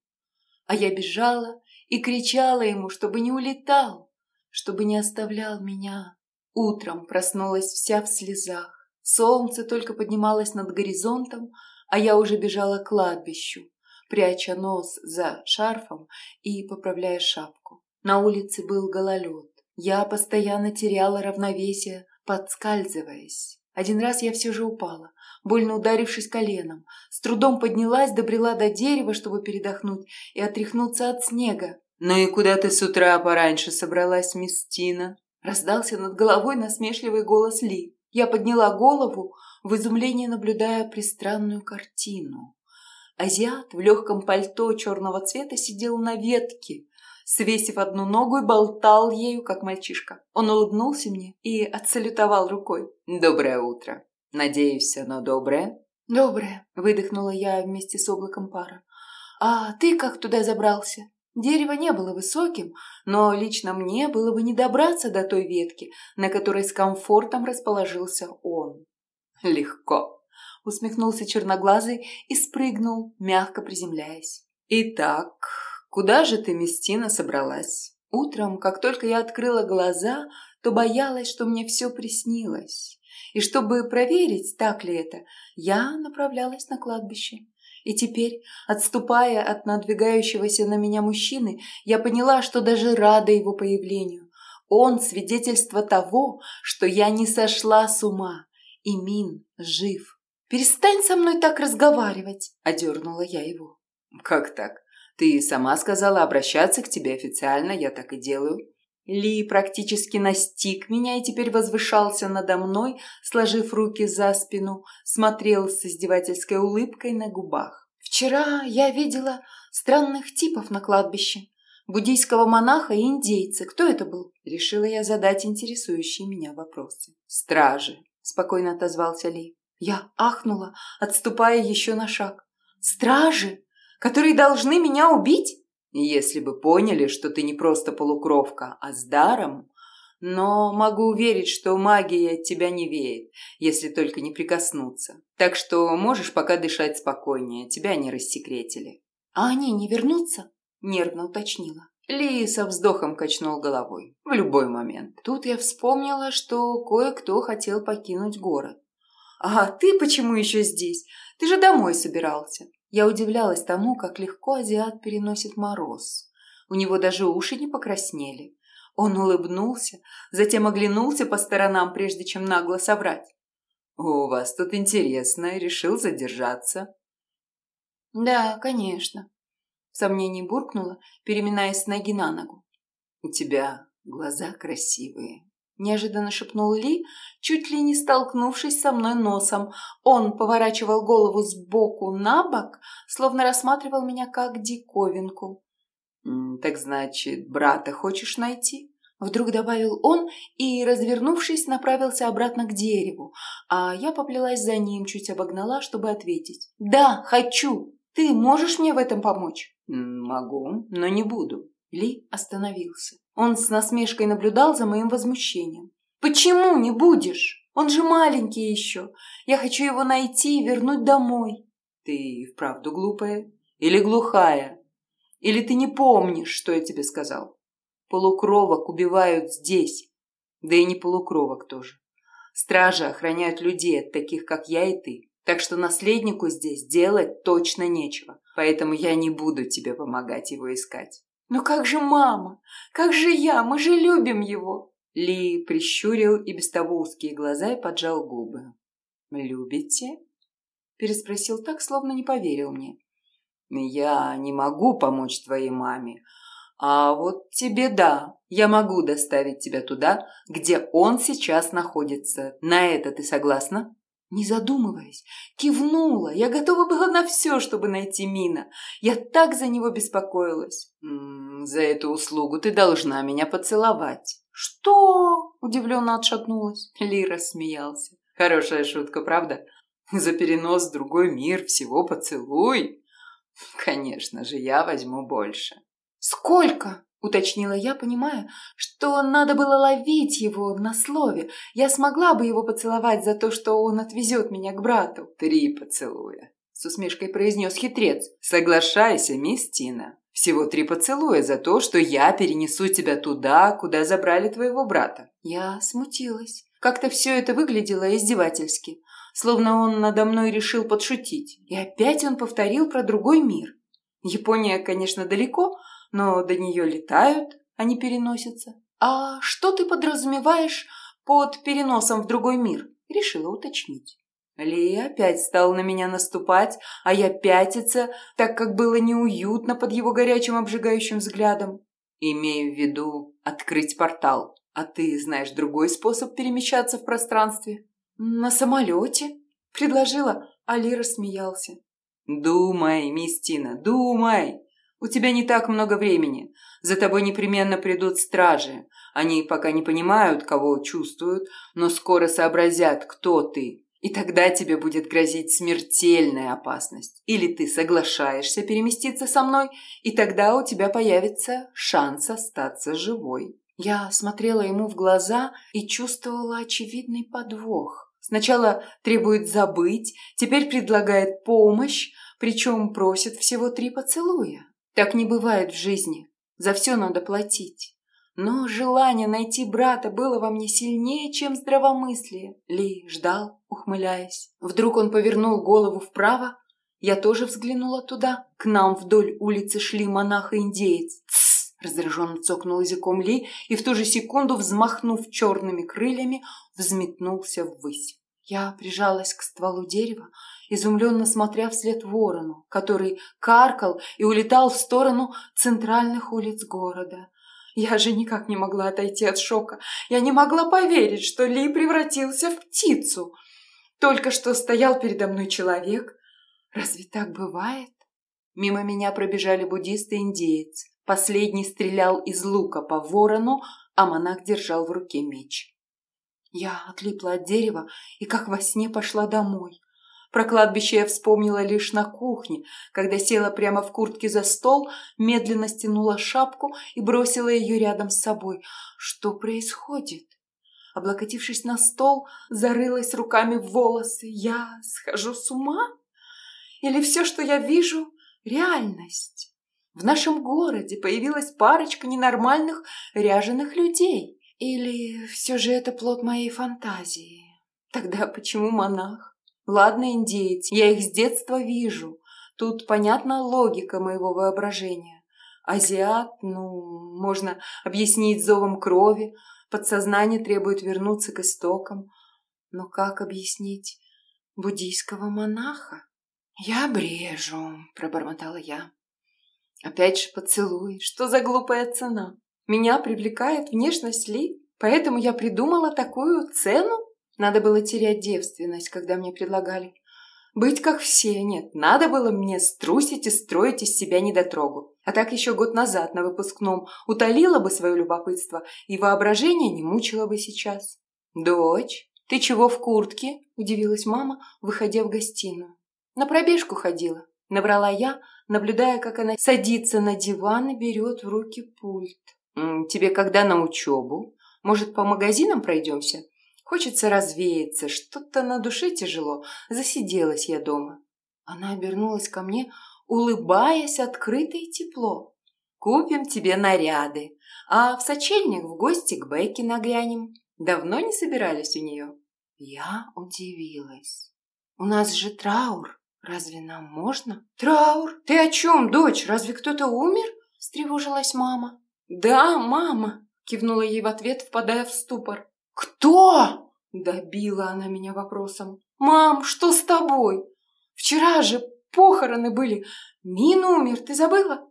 А я бежала и кричала ему, чтобы не улетал, чтобы не оставлял меня. Утром проснулась вся в слезах. Солнце только поднималось над горизонтом, а я уже бежала к кладбищу, пряча нос за шарфом и поправляя шапку. На улице был гололед. Я постоянно теряла равновесие, подскальзываясь. Один раз я все же упала, больно ударившись коленом. С трудом поднялась, добрела до дерева, чтобы передохнуть и отряхнуться от снега. «Ну и куда ты с утра пораньше собралась, мисс Тина?» Раздался над головой насмешливый голос Ли. Я подняла голову, в изумлении наблюдая пристранную картину. Азиат в легком пальто черного цвета сидел на ветке, свесив одну ногу и болтал ею, как мальчишка. Он улыбнулся мне и отсалютовал рукой. «Доброе утро. Надеюсь, оно доброе?» «Доброе», — выдохнула я вместе с облаком пара. «А ты как туда забрался?» Дерево не было высоким, но лично мне было бы не добраться до той ветки, на которой с комфортом расположился он. «Легко», — усмехнулся черноглазый и спрыгнул, мягко приземляясь. «Итак, Куда же ты, Местина, собралась? Утром, как только я открыла глаза, то боялась, что мне все приснилось. И чтобы проверить, так ли это, я направлялась на кладбище. И теперь, отступая от надвигающегося на меня мужчины, я поняла, что даже рада его появлению. Он свидетельство того, что я не сошла с ума. И Мин жив. «Перестань со мной так разговаривать!» – одернула я его. «Как так? Ты сама сказала обращаться к тебе официально, я так и делаю. Ли практически настиг меня и теперь возвышался надо мной, сложив руки за спину, смотрел с издевательской улыбкой на губах. «Вчера я видела странных типов на кладбище. Буддийского монаха и индейца. Кто это был?» Решила я задать интересующие меня вопросы. «Стражи», – спокойно отозвался Ли. Я ахнула, отступая еще на шаг. Стражи, которые должны меня убить? Если бы поняли, что ты не просто полукровка, а с даром, но могу уверить, что магия от тебя не веет, если только не прикоснуться. Так что можешь пока дышать спокойнее, тебя не рассекретили. А они не вернутся? Нервно уточнила. Ли со вздохом качнул головой. В любой момент. Тут я вспомнила, что кое-кто хотел покинуть город. «А ты почему еще здесь? Ты же домой собирался». Я удивлялась тому, как легко азиат переносит мороз. У него даже уши не покраснели. Он улыбнулся, затем оглянулся по сторонам, прежде чем нагло соврать. «У вас тут интересно, решил задержаться». «Да, конечно», — в сомнении буркнула, переминаясь с ноги на ногу. «У тебя глаза красивые», — неожиданно шепнул Ли, чуть ли не столкнувшись со мной носом. Он поворачивал голову сбоку на бок, словно рассматривал меня как диковинку. «Так значит, брата хочешь найти?» Вдруг добавил он и, развернувшись, направился обратно к дереву, а я поплелась за ним, чуть обогнала, чтобы ответить. «Да, хочу! Ты можешь мне в этом помочь?» «Могу, но не буду». Ли остановился. Он с насмешкой наблюдал за моим возмущением. «Почему не будешь? Он же маленький еще. Я хочу его найти и вернуть домой». «Ты вправду глупая? Или глухая? Или ты не помнишь, что я тебе сказал?» Полукровок убивают здесь. Да и не полукровок тоже. Стражи охраняют людей от таких, как я и ты. Так что наследнику здесь делать точно нечего. Поэтому я не буду тебе помогать его искать. «Но как же мама? Как же я? Мы же любим его!» Ли прищурил и без того узкие глаза и поджал губы. «Любите?» Переспросил так, словно не поверил мне. «Я не могу помочь твоей маме, а вот тебе да, я могу доставить тебя туда, где он сейчас находится. На это ты согласна? Не задумываясь, кивнула. Я готова была на все, чтобы найти Мина. Я так за него беспокоилась. М -м, за эту услугу ты должна меня поцеловать. Что? Удивленно отшатнулась. Лира смеялся. Хорошая шутка, правда? За перенос в другой мир всего поцелуй? Конечно же, я возьму больше. «Сколько?» – уточнила я, понимая, что надо было ловить его на слове. Я смогла бы его поцеловать за то, что он отвезет меня к брату. «Три поцелуя», – с усмешкой произнес хитрец. «Соглашайся, мисс Тина. Всего три поцелуя за то, что я перенесу тебя туда, куда забрали твоего брата». Я смутилась. Как-то все это выглядело издевательски, словно он надо мной решил подшутить. И опять он повторил про другой мир. Япония, конечно, далеко, но до нее летают, а не переносятся. «А что ты подразумеваешь под переносом в другой мир?» – решила уточнить. Ли опять стал на меня наступать, а я пятиться, так как было неуютно под его горячим обжигающим взглядом. Имею в виду открыть портал. А ты знаешь другой способ перемещаться в пространстве? На самолете, предложила, Али рассмеялся. Думай, Мистина, думай. У тебя не так много времени. За тобой непременно придут стражи. Они пока не понимают, кого чувствуют, но скоро сообразят, кто ты. И тогда тебе будет грозить смертельная опасность. Или ты соглашаешься переместиться со мной, и тогда у тебя появится шанс остаться живой. Я смотрела ему в глаза и чувствовала очевидный подвох. Сначала требует забыть, теперь предлагает помощь, причем просит всего три поцелуя. Так не бывает в жизни. За все надо платить. Но желание найти брата было во мне сильнее, чем здравомыслие. Ли ждал, ухмыляясь. Вдруг он повернул голову вправо. Я тоже взглянула туда. К нам вдоль улицы шли монах и индеец. «Тссс!» – раздраженно цокнул языком Ли и в ту же секунду, взмахнув черными крыльями, взметнулся ввысь. Я прижалась к стволу дерева, изумленно смотря вслед ворону, который каркал и улетал в сторону центральных улиц города. Я же никак не могла отойти от шока. Я не могла поверить, что Ли превратился в птицу. Только что стоял передо мной человек. Разве так бывает? Мимо меня пробежали буддисты и индеец. Последний стрелял из лука по ворону, а монах держал в руке меч. Я отлипла от дерева и как во сне пошла домой. Про кладбище я вспомнила лишь на кухне, когда села прямо в куртке за стол, медленно стянула шапку и бросила ее рядом с собой. Что происходит? Облокотившись на стол, зарылась руками в волосы. Я схожу с ума? Или все, что я вижу, реальность? В нашем городе появилась парочка ненормальных ряженых людей. Или все же это плод моей фантазии? Тогда почему монах? Ладно, индеец, я их с детства вижу. Тут понятна логика моего воображения. Азиат, ну, можно объяснить зовом крови. Подсознание требует вернуться к истокам. Но как объяснить буддийского монаха? «Я брежу», — пробормотала я. Опять же поцелуй. Что за глупая цена? Меня привлекает внешность Ли, поэтому я придумала такую цену? Надо было терять девственность, когда мне предлагали. Быть как все, нет, надо было мне струсить и строить из себя недотрогу. А так еще год назад на выпускном утолила бы свое любопытство и воображение не мучило бы сейчас. «Дочь, ты чего в куртке?» – удивилась мама, выходя в гостиную. «На пробежку ходила», – набрала я, наблюдая, как она садится на диван и берет в руки пульт. «Тебе когда на учебу? Может, по магазинам пройдемся? Хочется развеяться, что-то на душе тяжело. Засиделась я дома. Она обернулась ко мне, улыбаясь открыто и тепло. Купим тебе наряды, а в сочельник в гости к Бекке наглянем. Давно не собирались у нее? Я удивилась. У нас же траур. Разве нам можно? Траур? Ты о чем, дочь? Разве кто-то умер? Встревожилась мама. Да, мама, кивнула ей в ответ, впадая в ступор. «Кто?» – добила она меня вопросом. «Мам, что с тобой? Вчера же похороны были. Мин умер, ты забыла?»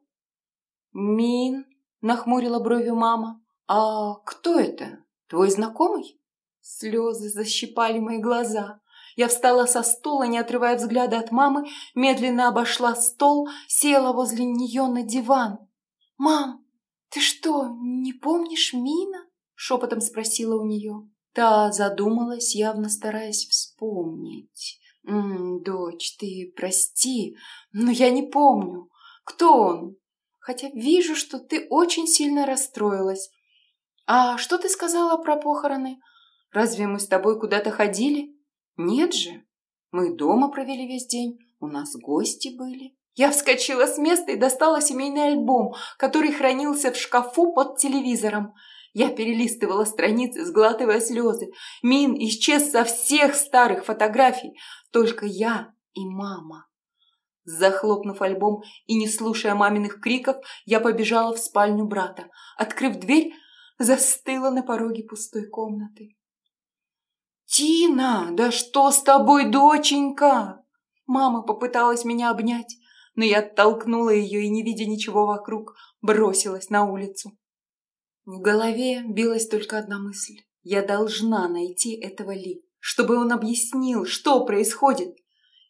«Мин?» – нахмурила брови мама. «А кто это? Твой знакомый?» Слезы защипали мои глаза. Я встала со стула, не отрывая взгляда от мамы, медленно обошла стол, села возле нее на диван. «Мам, ты что, не помнишь Мина?» Шепотом спросила у нее. Та задумалась, явно стараясь вспомнить. «М -м, «Дочь, ты прости, но я не помню. Кто он? Хотя вижу, что ты очень сильно расстроилась. А что ты сказала про похороны? Разве мы с тобой куда-то ходили? Нет же. Мы дома провели весь день, у нас гости были». Я вскочила с места и достала семейный альбом, который хранился в шкафу под телевизором. Я перелистывала страницы, сглатывая слезы. Мин исчез со всех старых фотографий. Только я и мама. Захлопнув альбом и не слушая маминых криков, я побежала в спальню брата. Открыв дверь, застыла на пороге пустой комнаты. «Тина, да что с тобой, доченька?» Мама попыталась меня обнять, но я оттолкнула ее и, не видя ничего вокруг, бросилась на улицу. В голове билась только одна мысль. Я должна найти этого Ли, чтобы он объяснил, что происходит.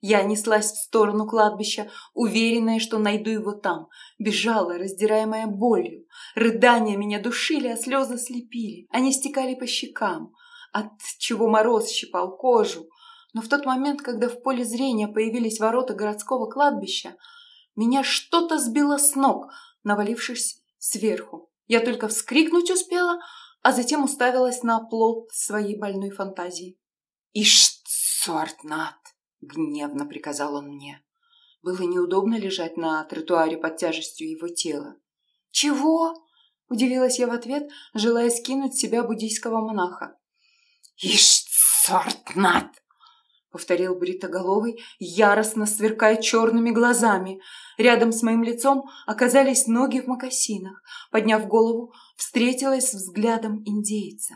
Я неслась в сторону кладбища, уверенная, что найду его там. Бежала, раздираемая болью. Рыдания меня душили, а слезы слепили. Они стекали по щекам, от чего мороз щипал кожу. Но в тот момент, когда в поле зрения появились ворота городского кладбища, меня что-то сбило с ног, навалившись сверху. Я только вскрикнуть успела, а затем уставилась на плод своей больной фантазии. «Ишь, сортнат!» — гневно приказал он мне. Было неудобно лежать на тротуаре под тяжестью его тела. «Чего?» — удивилась я в ответ, желая скинуть с себя буддийского монаха. «Ишь, сортнат!» — повторил бритоголовый, яростно сверкая черными глазами. Рядом с моим лицом оказались ноги в мокасинах. Подняв голову, встретилась с взглядом индейца.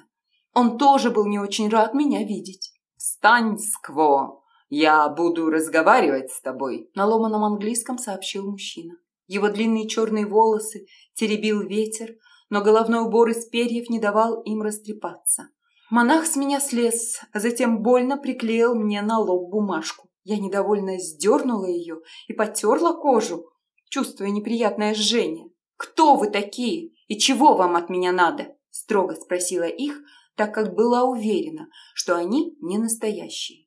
Он тоже был не очень рад меня видеть. «Встань, Скво! Я буду разговаривать с тобой!» На ломаном английском сообщил мужчина. Его длинные черные волосы теребил ветер, но головной убор из перьев не давал им растрепаться. Монах с меня слез, а затем больно приклеил мне на лоб бумажку. Я недовольно сдернула ее и потерла кожу, чувствуя неприятное жжение. «Кто вы такие и чего вам от меня надо?» – строго спросила их, так как была уверена, что они не настоящие.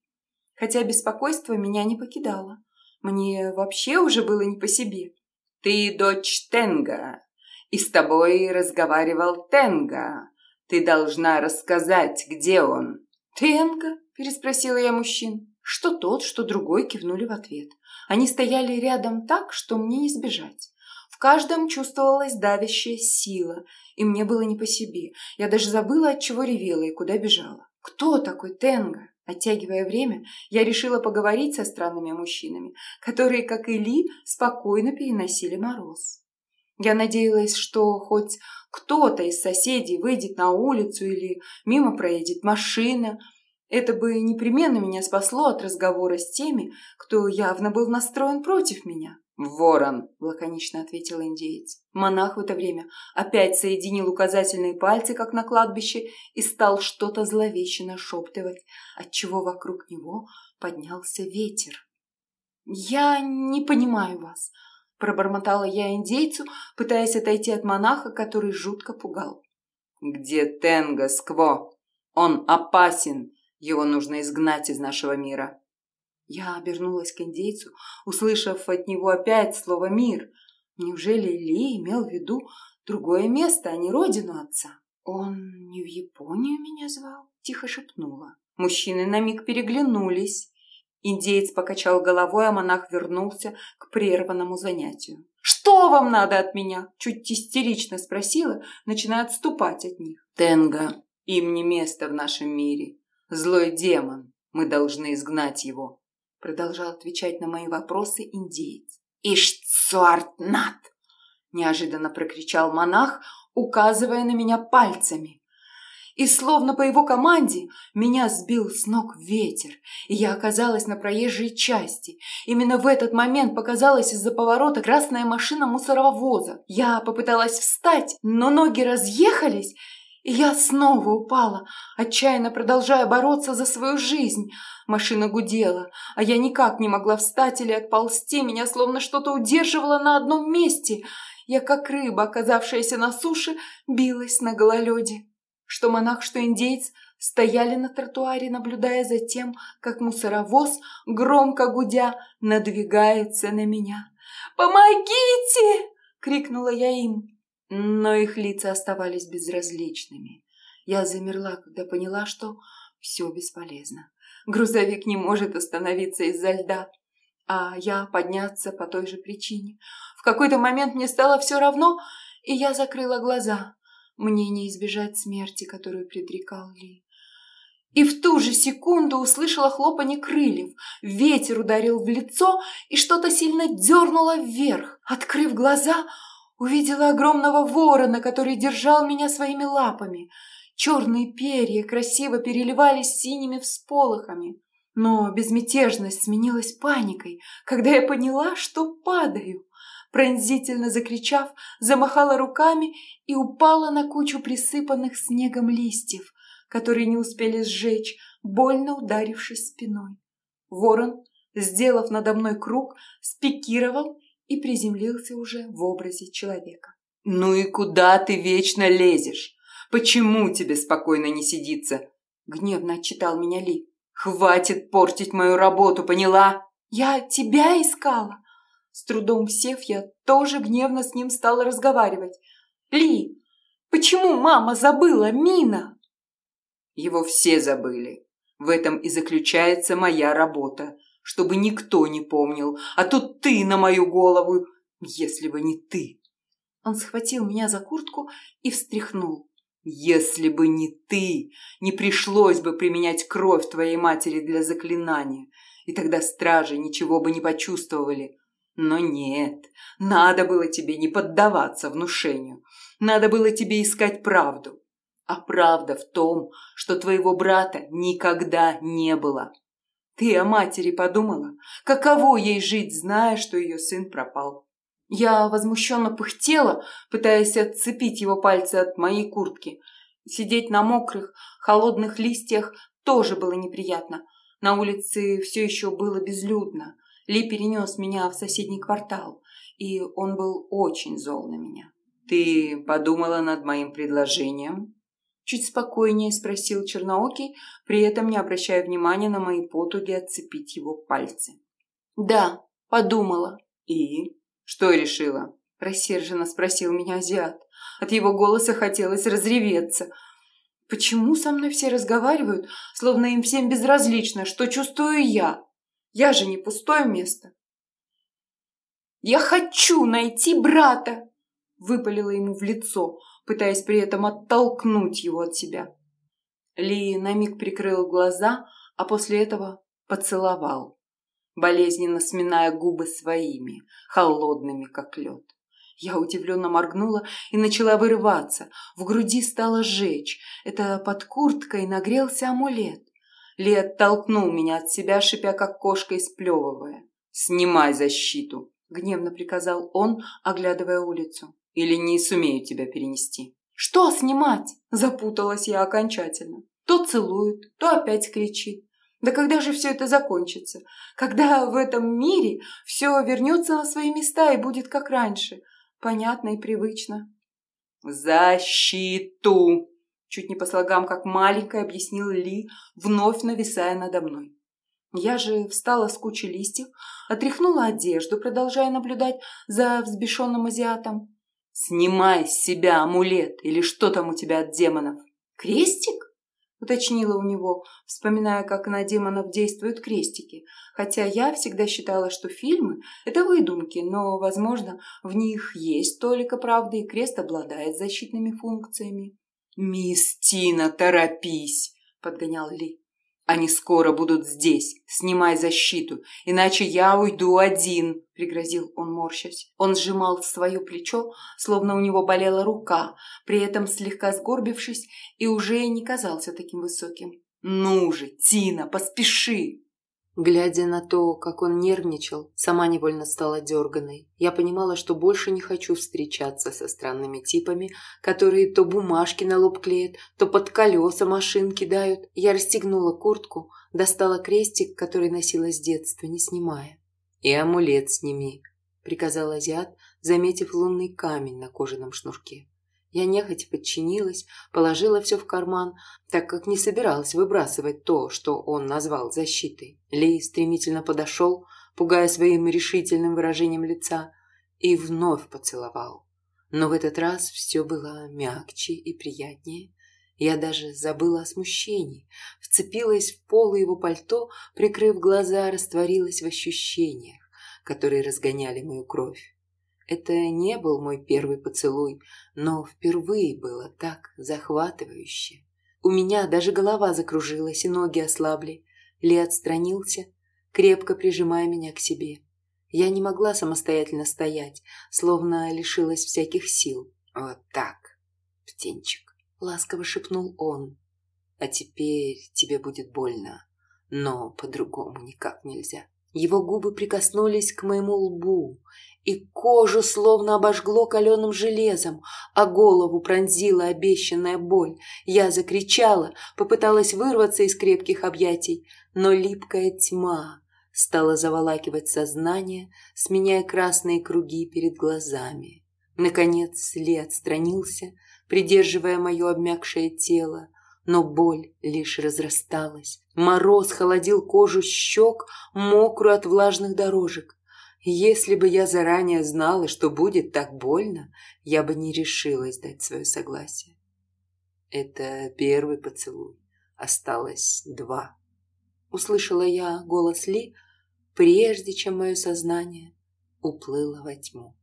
хотя беспокойство меня не покидало. Мне вообще уже было не по себе. «Ты дочь Тенга, и с тобой разговаривал Тенга. Ты должна рассказать, где он». «Тенга?» – переспросила я мужчин. Что тот, что другой кивнули в ответ. Они стояли рядом так, что мне не сбежать. В каждом чувствовалась давящая сила, и мне было не по себе. Я даже забыла, от чего ревела и куда бежала. Кто такой Тенга? Оттягивая время, я решила поговорить со странными мужчинами, которые, как и Ли, спокойно переносили мороз. Я надеялась, что хоть кто-то из соседей выйдет на улицу или мимо проедет машина. Это бы непременно меня спасло от разговора с теми, кто явно был настроен против меня. «Ворон», – лаконично ответил индеец. Монах в это время опять соединил указательные пальцы, как на кладбище, и стал что-то зловеще нашептывать, отчего вокруг него поднялся ветер. «Я не понимаю вас», – пробормотала я индейцу, пытаясь отойти от монаха, который жутко пугал. «Где Тенга Скво? Он опасен, его нужно изгнать из нашего мира». Я обернулась к индейцу, услышав от него опять слово «мир». Неужели Ли имел в виду другое место, а не родину отца? «Он не в Японию меня звал?» – тихо шепнула. Мужчины на миг переглянулись. Индеец покачал головой, а монах вернулся к прерванному занятию. «Что вам надо от меня?» – чуть истерично спросила, начиная отступать от них. «Тенга, им не место в нашем мире. Злой демон, мы должны изгнать его», продолжал отвечать на мои вопросы индеец. «Ишцуартнат!» – неожиданно прокричал монах, указывая на меня пальцами. И словно по его команде меня сбил с ног ветер, и я оказалась на проезжей части. Именно в этот момент показалась из-за поворота красная машина мусоровоза. Я попыталась встать, но ноги разъехались, и я снова упала, отчаянно продолжая бороться за свою жизнь – Машина гудела, а я никак не могла встать или отползти, меня словно что-то удерживало на одном месте. Я, как рыба, оказавшаяся на суше, билась на гололеде. Что монах, что индейец стояли на тротуаре, наблюдая за тем, как мусоровоз, громко гудя, надвигается на меня. «Помогите!» — крикнула я им. Но их лица оставались безразличными. Я замерла, когда поняла, что все бесполезно. Грузовик не может остановиться из-за льда, а я подняться по той же причине. В какой-то момент мне стало все равно, и я закрыла глаза. Мне не избежать смерти, которую предрекал Ли. И в ту же секунду услышала хлопанье крыльев. Ветер ударил в лицо, и что-то сильно дернуло вверх. Открыв глаза, увидела огромного ворона, который держал меня своими лапами – Черные перья красиво переливались синими всполохами. Но безмятежность сменилась паникой, когда я поняла, что падаю. Пронзительно закричав, замахала руками и упала на кучу присыпанных снегом листьев, которые не успели сжечь, больно ударившись спиной. Ворон, сделав надо мной круг, спикировал и приземлился уже в образе человека. «Ну и куда ты вечно лезешь?» Почему тебе спокойно не сидится?» Гневно отчитал меня Ли. «Хватит портить мою работу, поняла?» «Я тебя искала!» С трудом сев, я тоже гневно с ним стала разговаривать. «Ли, почему мама забыла Мина?» Его все забыли. В этом и заключается моя работа, чтобы никто не помнил. А тут ты на мою голову, если бы не ты. Он схватил меня за куртку и встряхнул. Если бы не ты, не пришлось бы применять кровь твоей матери для заклинания, и тогда стражи ничего бы не почувствовали. Но нет, надо было тебе не поддаваться внушению, надо было тебе искать правду. А правда в том, что твоего брата никогда не было. Ты о матери подумала? Каково ей жить, зная, что ее сын пропал? Я возмущенно пыхтела, пытаясь отцепить его пальцы от моей куртки. Сидеть на мокрых, холодных листьях тоже было неприятно. На улице все еще было безлюдно. Ли перенес меня в соседний квартал, и он был очень зол на меня. «Ты подумала над моим предложением?» Чуть спокойнее спросил Черноокий, при этом не обращая внимания на мои потуги отцепить его пальцы. «Да, подумала». «И? Что решила?» – рассерженно спросил меня азиат. От его голоса хотелось разреветься. «Почему со мной все разговаривают, словно им всем безразлично, что чувствую я? Я же не пустое место». «Я хочу найти брата!» – выпалила ему в лицо – пытаясь при этом оттолкнуть его от себя. Ли на миг прикрыл глаза, а после этого поцеловал, болезненно сминая губы своими, холодными, как лед. Я удивленно моргнула и начала вырываться. В груди стало жечь. Это под курткой нагрелся амулет. Ли оттолкнул меня от себя, шипя, как кошка, и сплевывая. «Снимай защиту!» — гневно приказал он, оглядывая улицу. Или не сумею тебя перенести. Что снимать? Запуталась я окончательно. То целует, то опять кричит. Да когда же все это закончится? Когда в этом мире все вернется на свои места и будет как раньше? Понятно и привычно. «Защиту!» Чуть не по слогам, как маленькая, объяснил Ли, вновь нависая надо мной. Я же встала с кучи листьев, отряхнула одежду, продолжая наблюдать за взбешенным азиатом. «Снимай с себя амулет или что там у тебя от демонов?» «Крестик?» – уточнила у него, вспоминая, как на демонов действуют крестики. Хотя я всегда считала, что фильмы – это выдумки, но, возможно, в них есть только правды, и крест обладает защитными функциями. «Мисс Тина, торопись!» – подгонял Ли. Они скоро будут здесь. Снимай защиту, иначе я уйду один, пригрозил он, морщась. Он сжимал свое плечо, словно у него болела рука, при этом слегка сгорбившись и уже не казался таким высоким. Ну же, Тина, поспеши. Глядя на то, как он нервничал, сама невольно стала дерганой. Я понимала, что больше не хочу встречаться со странными типами, которые то бумажки на лоб клеят, то под колеса машин кидают. Я расстегнула куртку, достала крестик, который носила с детства, не снимая. «И амулет сними», — приказал азиат, заметив лунный камень на кожаном шнурке. Я нехотя подчинилась, положила все в карман, так как не собиралась выбрасывать то, что он назвал защитой. Ли стремительно подошел, пугая своим решительным выражением лица, и вновь поцеловал. Но в этот раз все было мягче и приятнее. Я даже забыла о смущении, вцепилась в полы его пальто, прикрыв глаза, растворилась в ощущениях, которые разгоняли мою кровь. Это не был мой первый поцелуй, но впервые было так захватывающе. У меня даже голова закружилась и ноги ослабли. Ли отстранился, крепко прижимая меня к себе. Я не могла самостоятельно стоять, словно лишилась всяких сил. «Вот так, птенчик», — ласково шепнул он. «А теперь тебе будет больно, но по-другому никак нельзя». Его губы прикоснулись к моему лбу, и кожу словно обожгло каленым железом, а голову пронзила обещанная боль. Я закричала, попыталась вырваться из крепких объятий, но липкая тьма стала заволакивать сознание, сменяя красные круги перед глазами. Наконец Ли отстранился, придерживая мое обмякшее тело, но боль лишь разрасталась. Мороз холодил кожу щек, мокрую от влажных дорожек. Если бы я заранее знала, что будет так больно, я бы не решилась дать свое согласие. Это первый поцелуй. Осталось два. Услышала я голос Ли, прежде чем мое сознание уплыло во тьму.